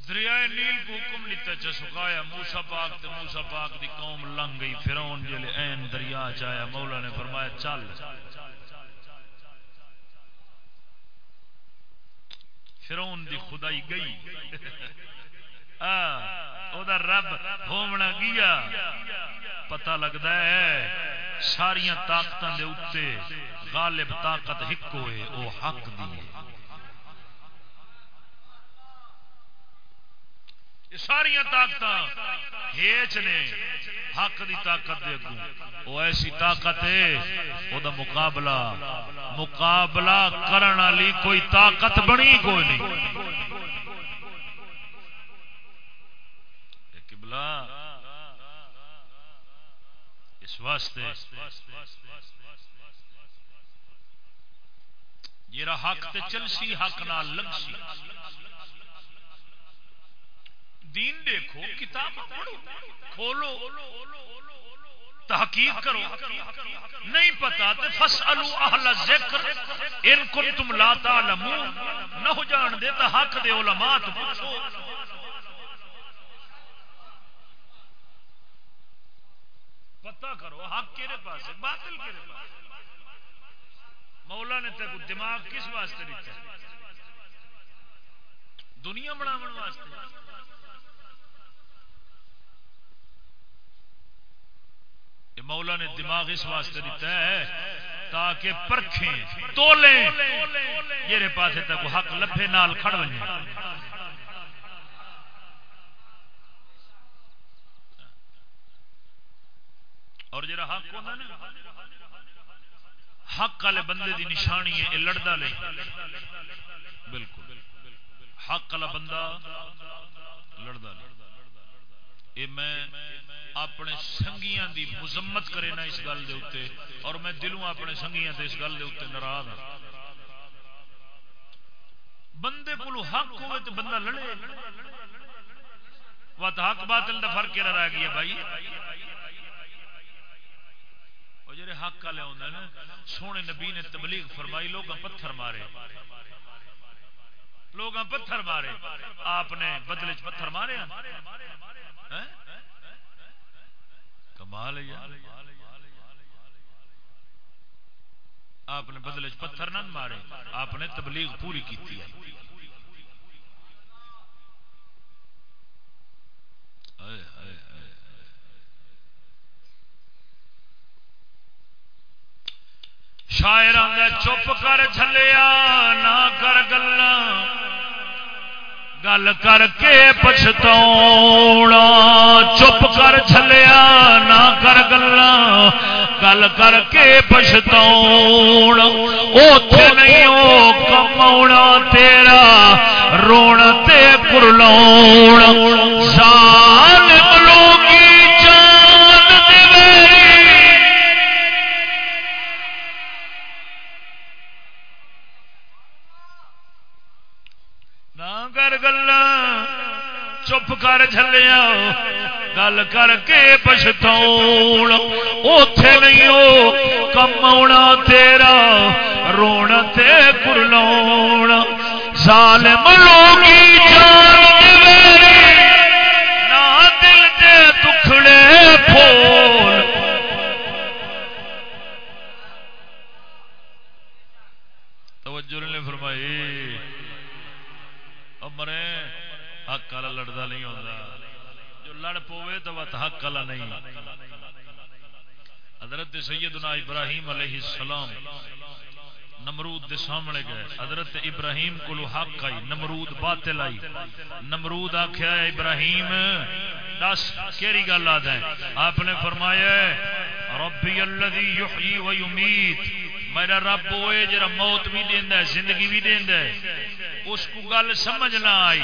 دریائے نیل کو حکم لیتا چا سکایا موسا پاک تے موسا پاک دی قوم لنگ گئی، فرعون جلے این دریا چایا۔ مولا نے فرمایا، چل۔ فرعون دی خدائی گئی۔ او دا رب ہومنا گیا۔ پتہ لگدا ہے ساریا طاقتوں کے اتنے غالب طاقت ایک ہوئے وہ حق دی ساریا طاقت ہیچ نے، حق دی طاقت دے اگوں۔ وہ ایسی طاقت ہے وہ مقابلہ مقابلہ کرن والی کوئی طاقت بنی کوئی نہیں۔ قبلہ، اس واسطے جرا حق تے چلسی، حق نال لگ سی دین دیکھو کتاب پڑھو، کھولو، تحقیق کرو۔ نہیں پتا تو فسالو اہل ذکر ان کنتم لا تعلمون۔ نہ ہو جان دے تو حق دے علماء تو پوچھو۔ پتہ کرو، حق کیرے پاس ہے باطل کیرے پاس مولا نے تے دماغ کس واسطے دیتا ہے؟ دنیا بناون واسطے۔ یہ مولا نے دماغ اس واسطے دیتا ہے تاکہ پرکھیں، تولیں۔ یہ پاس تک حق لبے نال کھڑ بنے اور جڑا حق ہوتا نا، حق والے بندے دی نشانی ہے، یہ لڑتا نہیں بالکل۔ حق والا بندہ لڑتا نہیں یہ میں اپنے سنگیاں دی مذمت کرے نا اس گل دے اتنے اور میں دلوں اپنے سنگیاں تے اس گل دے اتنے ناراض ہوں بندے کو حق ہوئے تو بندہ لڑے۔ وہ حق باطل دا فرق کہہ رہ گیا بھائی؟ وہ جڑے حق والے ہوندے نا، سونے نبی نے تبلیغ فرمائی لوگ پتھر مارے۔ لوگ پتھر مارے۔ آپ نے بدلے پتھر مارے ہاں۔ کمال آپ نے بدلے پتھر نہ مارے، آپ نے تبلیغ پوری کی شاعر چپ کر چلیا نہ کر گلا گل کر کے پچھتا چپ کر چلیا نہ کر گلا۔ گل کر کے پچھتا نہیں وہ کما تیرا رونا تے کرلا کر چلیا گل کر کے پچھتا اتے نہیں وہ کم آنا تیرا رونا تے کرلا سال جان نہ دل دے دکھڑے پھول توجہ نے فرمائی امرے حق والا لڑتا نہیں ہوتا لڑ پوے تو بت حق والا نہیں۔ حضرت سیدنا ابراہیم علیہ السلام نمرود دے سامنے گئے۔ حضرت ابراہیم کو حق آئی، نمرود باطل آئی۔ نمرود آخیا ابراہیم، دس کیری گل آد ہے آپ نے فرمایا ربی الذی یحیی و یمیت، میرا رب ہوئے جرا موت بھی دینا ہے، زندگی بھی دینا ہے۔ اس کو گل سمجھ نہ آئی۔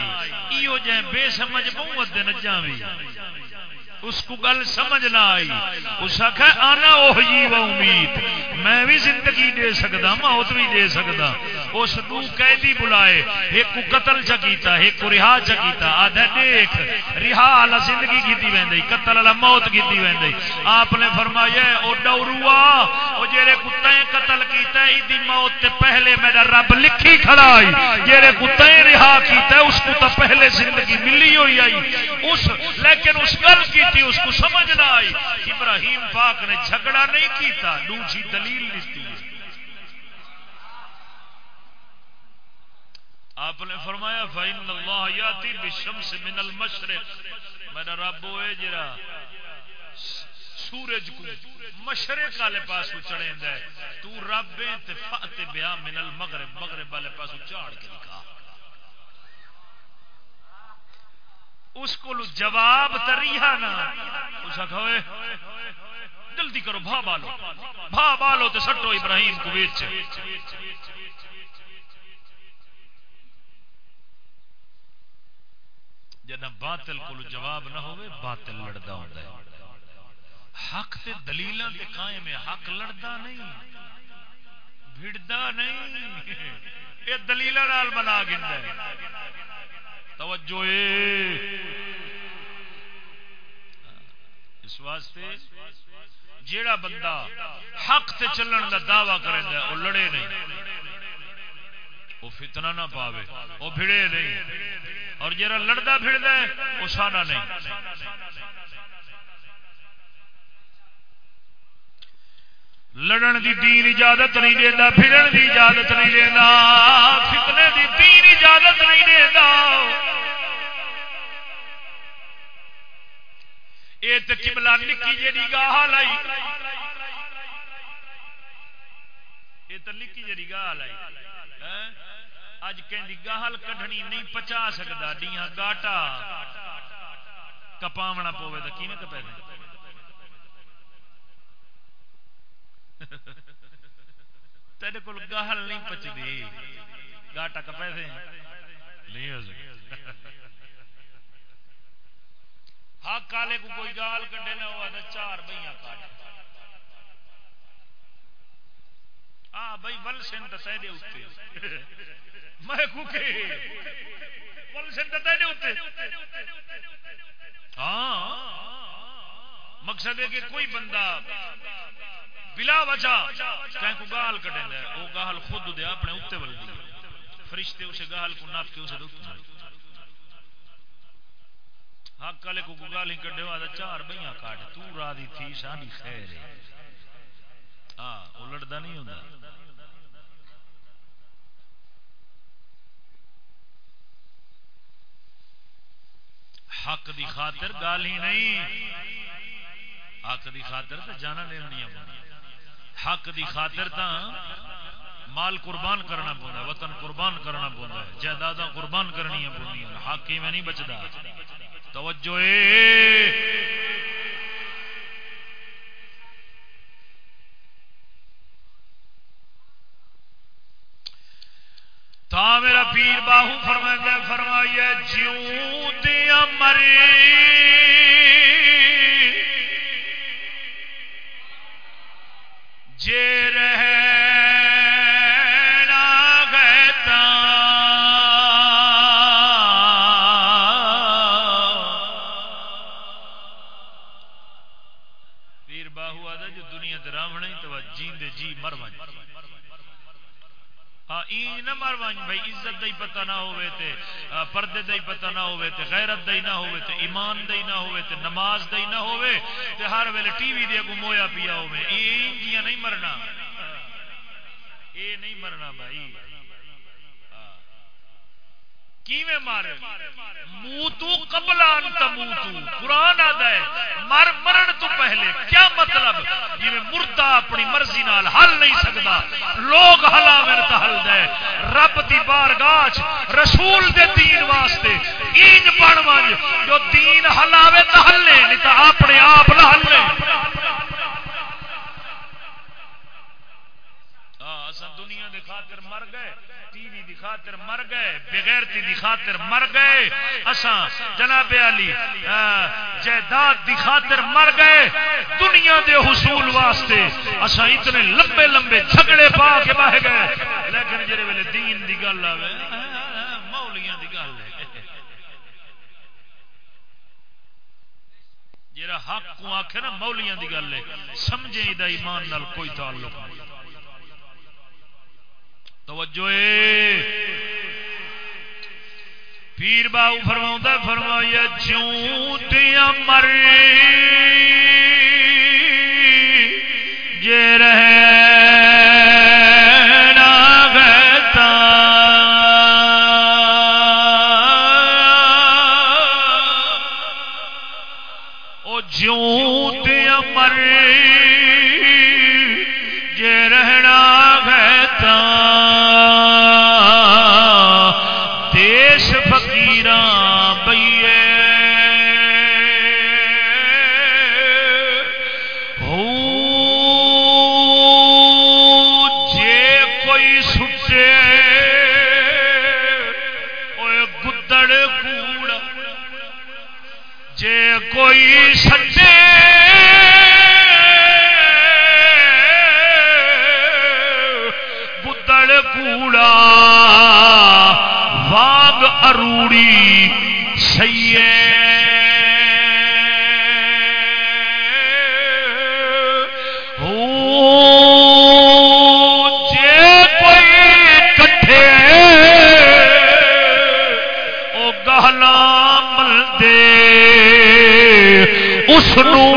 ایو جائیں بے سمجھ بہت دن جاوی اس کو گل سمجھ نہ آئی۔ اس آخر آنا اوہی و امید۔ میں بھی زندگی دے سکتا موت بھی دے سکتا اس دو قیدی بلائے، ایک کو قتل چا کیتا، ایک کو رہا چا کیتا۔ آدھا دیکھ، رہا والا زندگی کیتی ویندی، قتل والا موت کیتی ویندی۔ آپ نے فرمایا، او ڈوروا، او جڑے کتے قتل کیتا ہے دی موت تے پہلے میرا رب لکھی کھڑا ہے جڑے کتے رہا کیتا ہے، اس کو تو پہلے زندگی ملی ہوئی آئی۔ اس، لیکن اس گل کی تھی اس کو سمجھ نہ آئی۔ ابراہیم پاک نے جھگڑا نہیں کیتا دوسری دلیل لیتی آپ نے فرمایا، فَإِنَّ اللَّهَ يَأْتِي بِالشَّمْسِ مِنَ الْمَشْرِقِ۔ میرا رب ہوئے جرا سورج کو مشرق والے پاس چڑھے تو رب تے فات بیا من المغرب، مغرب والے پاس چاڑ کے دکھا۔ اس کو جواب تریہ نا۔ اس ہوئے جلدی کرو، بھا بالو۔ بھا بالو تے سٹو ابراہیم کو بیچ جنا باطل کو جواب نہ ہوئے، باطل لڑتا ہوتا ہے۔ حق تے دلیل تے قائم ہے، حق لڑتا نہیں بھڑدا نہیں۔ یہ دلیل نال بنا گندا ہے۔ توجہ اے اس واسطے جیڑا بندہ حق تے چلن دا دعوی کرے او لڑے نہیں۔ وہ فتنہ نہ پاوے، وہ بھڑے نہیں۔ اور جرا لڑتا ہے، وہ سانا نہیں۔ لڑن دی دین اجازت نہیں دینا پھرن دی اجازت نہیں دینا فتنے دی دین اجازت نہیں دینا یہ تو کملا نکی جی گاہ لائی یہ تو نکی جی گاہ لائی اج کہ گاہل کڈنی نہیں پچا سکتا ڈیاں گاٹا کپاونا پوے تو کی کپے تیرے کو گاہل نہیں پچتی گاٹا کپے سے نہیں ہو سکتا۔ ہاں کالے کو کوئی گال کڈے نہ ہوا تو چار بہیاں کاٹ۔ ہاں بھائی ول سن تو سہدے اتنے میں ہاں مقصد ہے کہ کوئی بندہ بلا وجہ کہیں کو گال کٹے وہ گال خود دے اپنے اتنے بل فرشتے اسے گال کو ناپ کے اسے حق والے کو گال ہی کٹے ہوا چار بہیاں کاٹ تو را دی تھی شانی خیر ہے۔ ہاں وہ لڑتا نہیں ہوتا حق دی خاطر گال ہی نہیں۔ حق دی خاطر تو جانا لینا حق دی خاطر تا مال قربان کرنا پڑتا وطن قربان کرنا پڑتا ہے جائیداد قربان کرنی پڑی حق میں نہیں بچتا توجہ تا میرا پیر باہو فرمائے فرمائیے، جیوں دیا مری جے رہ بھائی عزت دا پتہ نہ ہوئے تے پردے دا پتہ نہ ہوئے تے، غیرت دا نہ ہوئے تے، ایمان دا نہ ہوئے تے، نماز دا نہ ہوئے تے، ہر ویلے ٹی وی دے اگوں مویا پیا ہوئے اے انجیاں نہیں مرنا۔ اے نہیں مرنا بھائی۔ کیویں مارے؟ موتو قبل ان تموتو قرآن آتا ہے مر مرن تو پہلے۔ کیا مطلب؟ جی مردہ اپنی مرضی نال حل نہیں سکتا، لوگ حل دے۔ رب دی بارگاہ رسول دے دین واسطے بن جو دین ہلاوے تو ہلے نہیں تو اپنے آپ نہ ہلے ہاں، دنیا دے خاطر مر گئے۔ ٹی وی دی خاطر مر گئے، بغیرتی دی خاطر مر گئے۔ اساں جناب علی جائیداد دی خاطر مر گئے۔ دنیا دے حصول واسطے اساں اتنے لمبے لمبے جھگڑے پا کے بہ گئے۔ لیکن جڑے ویلے دین دی گل آوے مولیاں دی گل ہے۔ جڑا حق کو آکھے نا، مولیاں دی گل ہے۔ سمجھے دا ایمان نال کوئی تعلق نہیں۔ توجہ پیر باؤ فرما فرمایا چوں مر جے رہے اس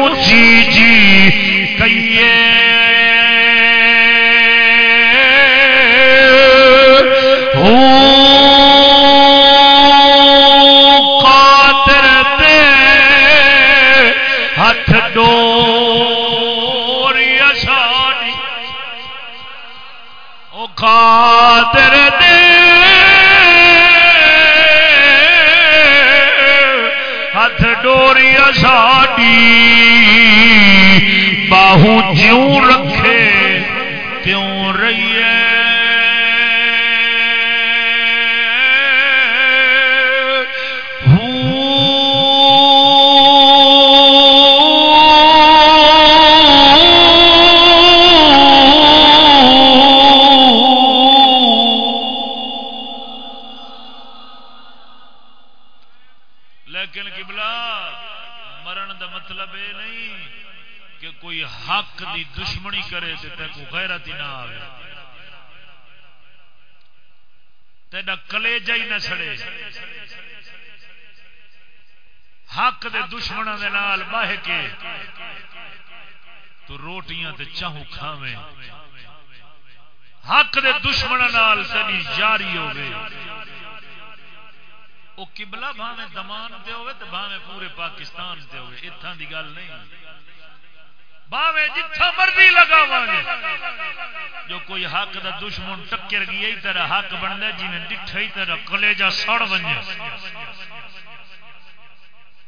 باہو جیوں رکھے کیوں رہیے لیکن قبلہ مرن دا مطلب یہ نہیں۔ کہ کوئی حق دی دشمنی کرے تے تے کو غیرت ہی نہ آوے۔ تیرا کلیجہ ہی نہ سڑے۔ حق دے دشمنوں دے نال باہ کے تو روٹیاں تے چاہوں کھاویں۔ حق دے دشمنوں نال تیری یاری ہوے وہ قبلہ بھاویں دمان دے ہوئے تو بھاویں پورے پاکستان دے ہوئے اتھاں دی گل نہیں۔ باویں جتھا مرضی لگا جو کوئی حق دا دشمن ٹکر گئی ہی تیرا حق بنتا جی میں ڈٹھا ہی تیرا کلیجا سڑ بنے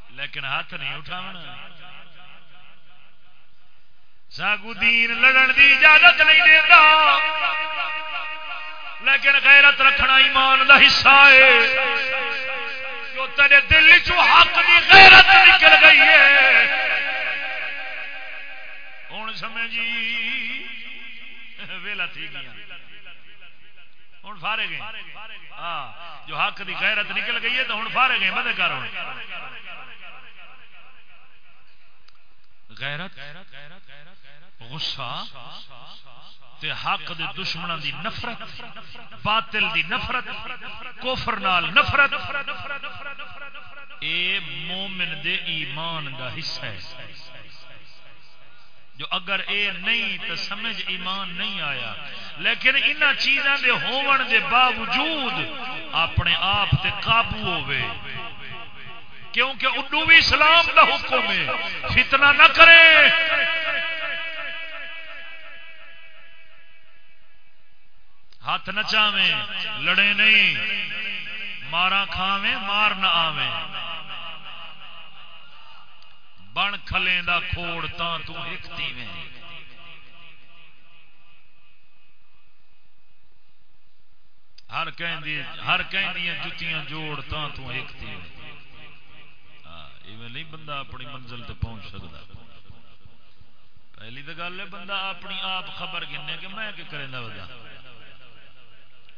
لیکن ہاتھ نہیں اٹھاونا۔ ساگو دین لڑن دی اجازت نہیں دیتا۔ لیکن غیرت رکھنا ایمان دا حصہ ہے۔ جو تیرے دل چو حق دی غیرت نکل گئی ہے۔ ہوں سمجھی جی۔ ویلا تھی گیا۔ ہوں فارے گئے ہاں جو حق دی غیرت نکل گئی ہے تو ہوں فارے گئے مدد کر غیرت، غصہ تے حق دے دشمنوں دی نفرت، باطل دی نفرت کوفر نال نفرت، اے مومن دے ایمان دا حصہ ہے۔ جو اگر اے نہیں تو سمجھ ایمان نہیں آیا۔ لیکن ان چیزاں دے ہون دے باوجود اپنے آپ تے قابو ہوئے کیونکہ اڈو بھی اسلام دا حکم ہے۔ فتنہ نہ کرے۔ ہاتھ نہ چاویں، لڑے نہیں۔ مارا کھاویں، مار نہ آویں۔ بن کھلیں دا کھوڑ تاں تو ایک تیویں۔ ہر کہیں دی ہر کہیں دی جتیاں جوڑ تاں تو ایک تیویں۔ ہاں ایویں نہیں بندہ اپنی منزل تے پہنچ سکتا پہلی تو گل ہے، بندہ اپنی آپ خبر گنے کہ میں کہ کریں ودا۔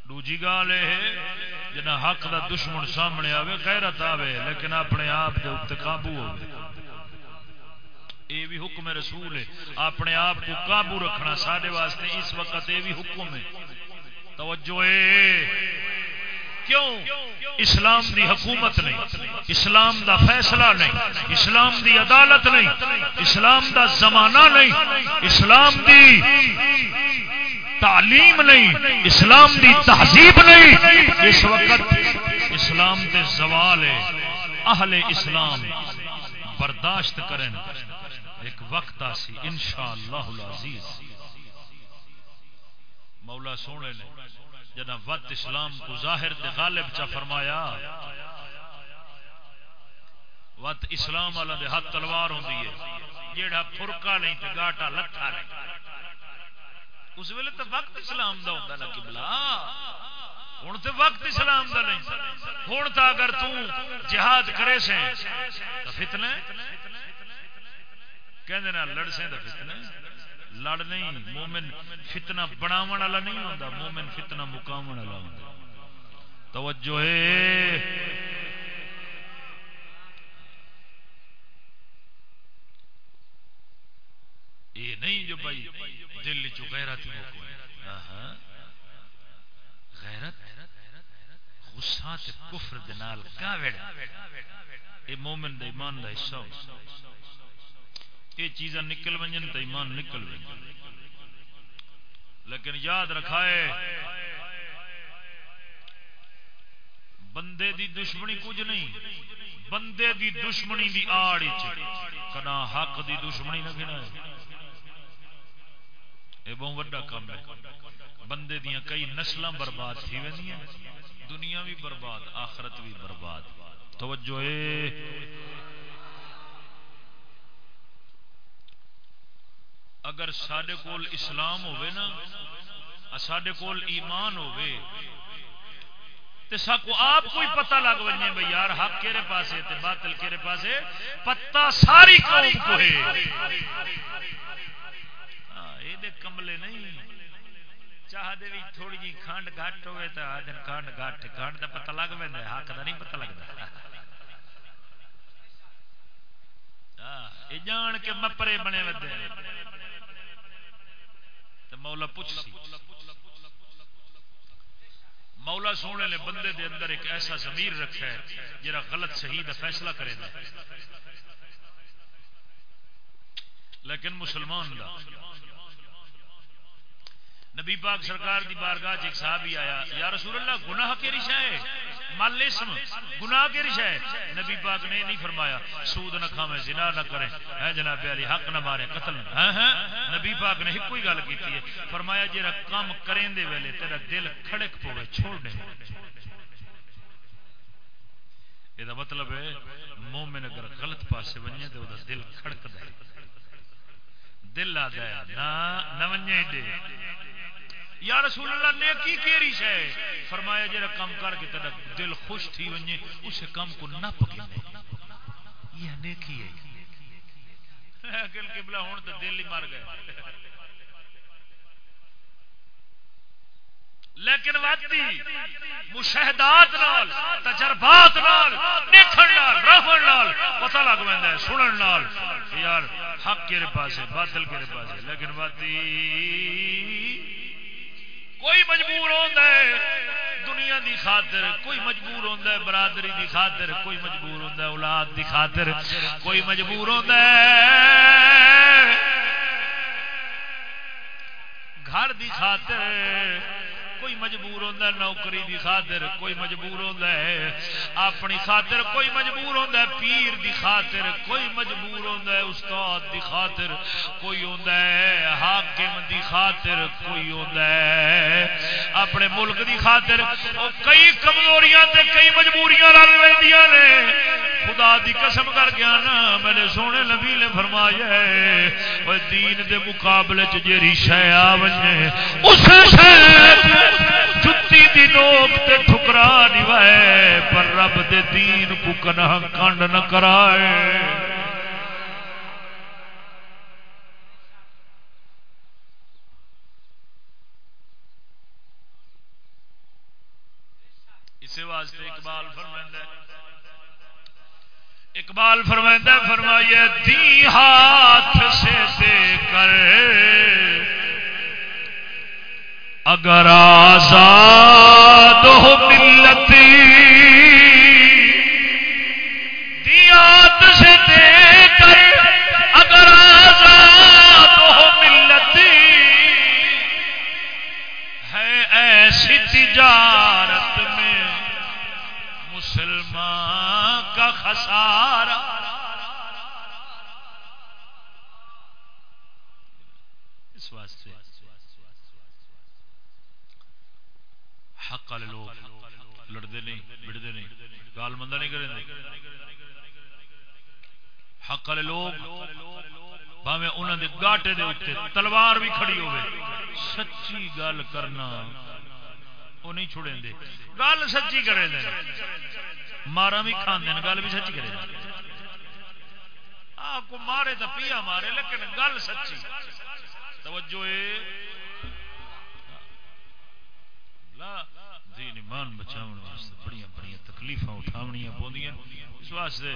دوجی گال یہ جنا حق دا دشمن سامنے آوے، غیرت آوے، لیکن اپنے آپ کے اتنے قابو ہو یہ بھی حکم رسول ہے۔ اپنے آپ کو قابو رکھنا سارے واسطے اس وقت یہ بھی حکم ہے۔ توجہ کیوں؟ اسلام دی حکومت نہیں، اسلام دا فیصلہ نہیں، اسلام دی عدالت نہیں، اسلام دا زمانہ نہیں، اسلام دی تعلیم نہیں، اسلام دی تہذیب نہیں۔ اس وقت اسلام دے زوال ہے۔ اہل اسلام برداشت کریں۔ ایک وقت آسی، انشاءاللہ العزیز۔ مولا سونے نے جنا وت اسلام کو ظاہر تے غالب چا فرمایا۔ وت اسلام والا دے ہاتھ تلوار ہوندی ہے۔ جیڑا فرقہ نہیں تے گاٹا لٹھا نہیں۔ اس ویلے تو وقت اسلام دا ہوندا نا قبلہ۔ ہوں تو وقت اسلام دا نہیں۔ ہوں تو اگر جہاد کرے سے تو فتنے کہندے نا لڑ سے تو فتنے لڑ نہیں، مومن فتنہ بناو والا نہیں ہوتا مومن فتنہ مقام والا ہوتا توجہ ہے۔ یہ نہیں جو بھائی دل چ غیرت غیرت؟ غصہ تے کفر دے نال کاوڑ۔ اے مومن دے ایمان دا حصہ ہو۔ یہ چیزاں نکل ونجن تے ایمان نکل ونجن۔ لیکن یاد رکھائے، بندے دی دشمنی کچھ نہیں، بندے دی دشمنی دی آڑ کنا حق دی دشمنی نہ گنا یہ بہت بڑا کام ہے۔ بندے دیا کئی نسل برباد تھی دنیا بھی برباد، آخرت بھی برباد۔ توجہ اے اگر سڈے کول اسلام ہوئے نا سڈے کول ایمان ہوئے، تے ساکو آپ کوئی پتہ لگ بنے بھائی یار حق کہڑے پاسے تے باطل کہڑے پاسے؟ پتہ ساری قوم کو ہے۔ ہاں یہ کملے نہیں۔ چاہ دے تھوڑی جی کھنڈ گھٹ ہوئے تو آدھن کھنڈ گھٹ، کھنڈ کا پتہ لگ پہ حق کا نہیں پتہ لگتا یہ ہاں، جان کے مپرے بنے ودے۔ مولا پوچھ سی۔ مولا سونے نے بندے دے اندر ایک ایسا ضمیر رکھا ہے جرا غلط صحیح دا فیصلہ کرے گا۔ لیکن مسلمان دا۔ نبی پاک سرکار دی بارگاہ ایک صحابی آیا، یا رسول اللہ، گناہ کے رشا ہے مال اسم گناہ کے رشا ہے نبی پاک نے نہیں فرمایا، سود نہ کھاوے زنا نہ کرے ہے جناب علی، حق نہ مارے قتل نہ۔ ہاں،, ہاں نبی پاک نے ایک کوئی گل کیتی ہے۔ فرمایا جڑا کام کریں دے ویلے، تیرا دل کھڑک پوے، چھوڑ دے۔ یہ مطلب ہے، مومن اگر غلط پاسے ونجے تو دل کھڑکدا ہے۔ دل آتا ہے، نہ نہ ونجے دے یا رسول اللہ، نیکی کیری شے فرمایا، جڑا کم کر کے تیرا دل خوش تھی ونجے اس کم کو نہ پکے یہ نیکی ہے۔ اکل قبلہ ہون تو دل ہی مر گئے۔ لیکن واقعی مشاہدات نال، تجربات نال، دیکھن نال، رہن نال، پتہ لگ ویندا ہے، سنن نال۔ یار، حق کیرے پاسے، باطل کیرے پاسے۔ لیکن واقعی کوئی مجبور ہوتا ہے دنیا دی خاطر، کوئی مجبور ہوتا ہے برادری دی خاطر، کوئی مجبور ہوتا ہے اولاد دی خاطر، کوئی مجبور ہوتا ہے گھر دی خاطر۔ کوئی مجبور ہوتا ہے، نوکری دی خاطر کوئی مجبور ہوتا ہے، اپنی خاطر کوئی مجبور ہوتا ہے، پیر دی خاطر کوئی مجبور ہوتا ہے، استاد دی خاطر کوئی ہوتا ہے، حاکم دی خاطر کوئی ہوتا ہے۔ اپنے ملک دی خاطر کئی کمزوریاں تے کئی مجبوریاں رل رہی نے۔ خدا دی قسم کر گیا نا میرے سونے نبی نے فرمایا ہے دین دے مقابلے چ جیری شہ آ اس شے جتی دی نوک تے ٹھکرا نوائے پر رب دے دین کو کنہ کنڈ نہ کرائے۔ اسی واسطے اقبال فرمائندہ اقبال فرمائندہ فرمائیے، دی ہاتھ سے دے کر اگر آزاد ہو ملتی دیات سے دے کر اگر آزاد ہو ملتی ہے ایسی تجارت گال مندہ نہیں کریں حق والے لوگ انہوں گاٹے دے تلوار بھی کھڑی ہوئے سچی گل کرنا وہ نہیں دے۔ سچی کریں دے۔ مارا بھی کھان گل بھی سچی کریں دے۔ کو مارے تو پیا مارے، لیکن گل سچی۔ توجہ لا دین ایمان بچاؤ بڑی بڑی تکلیف اٹھاونی پوندیاں۔ اس واسطے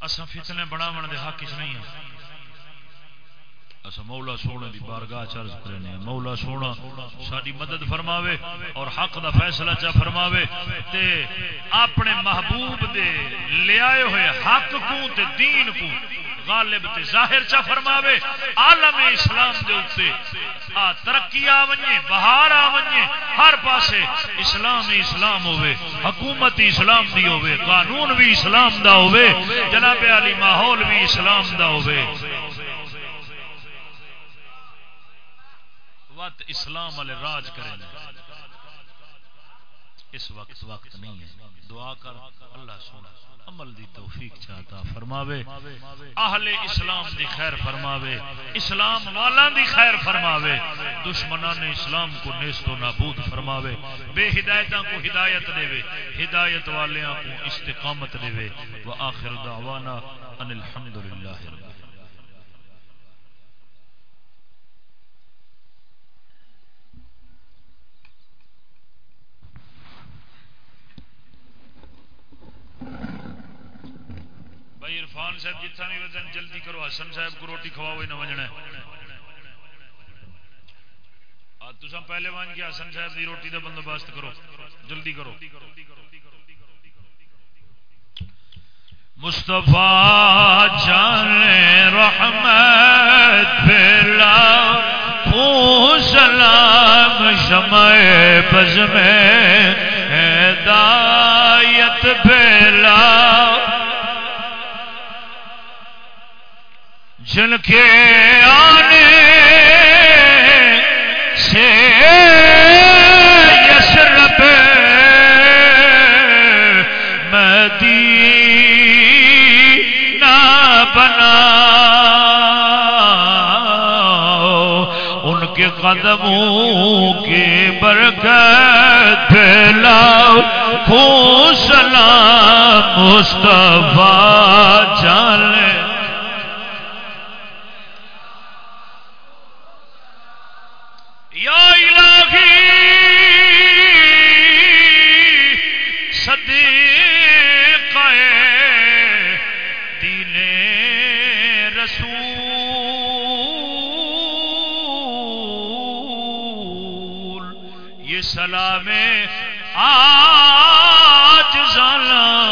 اصا فتنے بناو دے حق چ نہیں اصا مولا سونے دی بارگاہ چرز کرنے مولا سونا ساری مدد فرماوے اور حق دا فیصلہ چا فرماوے تے اپنے محبوب دے لے آئے ہوئے حق کو تے دین کو غالب تے ظاہر چا فرماوے۔ عالم اسلام دے اوتے آ ترقی آ ونجے بہار آ ونجے ہر پاسے اسلام اسلام ہوے حکومت اسلام دی ہوے قانون بھی اسلام دا ہوے جناب علی ماحول بھی اسلام دا ہوے وقت اسلام والے راج کریں اس وقت وقت نہیں ہے۔ دعا کر اللہ سونا، عمل دی توفیق چاہتا فرماوے۔ اہل اسلام دی خیر فرماوے۔ اسلام والا دی خیر فرماوے۔ دشمنان اسلام کو نیست و نابود فرماوے۔ بے ہدایتاں کو ہدایت دے۔ وے ہدایت والیاں کو استقامت دے۔ وے وآخر دعوانا ان الحمدللہ رب بھائی عرفان صاحب جتنا بھی وزن جلدی کرو، حسن صاحب کو روٹی کھواؤ نہ وجنا تصا پہلے ون گیا حسن صاحب کی روٹی کا بندوبست کرو، جلدی کرو۔ مصطفیٰ جان رحمت بلا سلام شمع بز میں دار ہدایت بلا جن کے آنے سے یسرب مدینہ بنا۔ قدموں کے برکت لاؤ خو سلام مصطفیٰ جان سلام آج سلام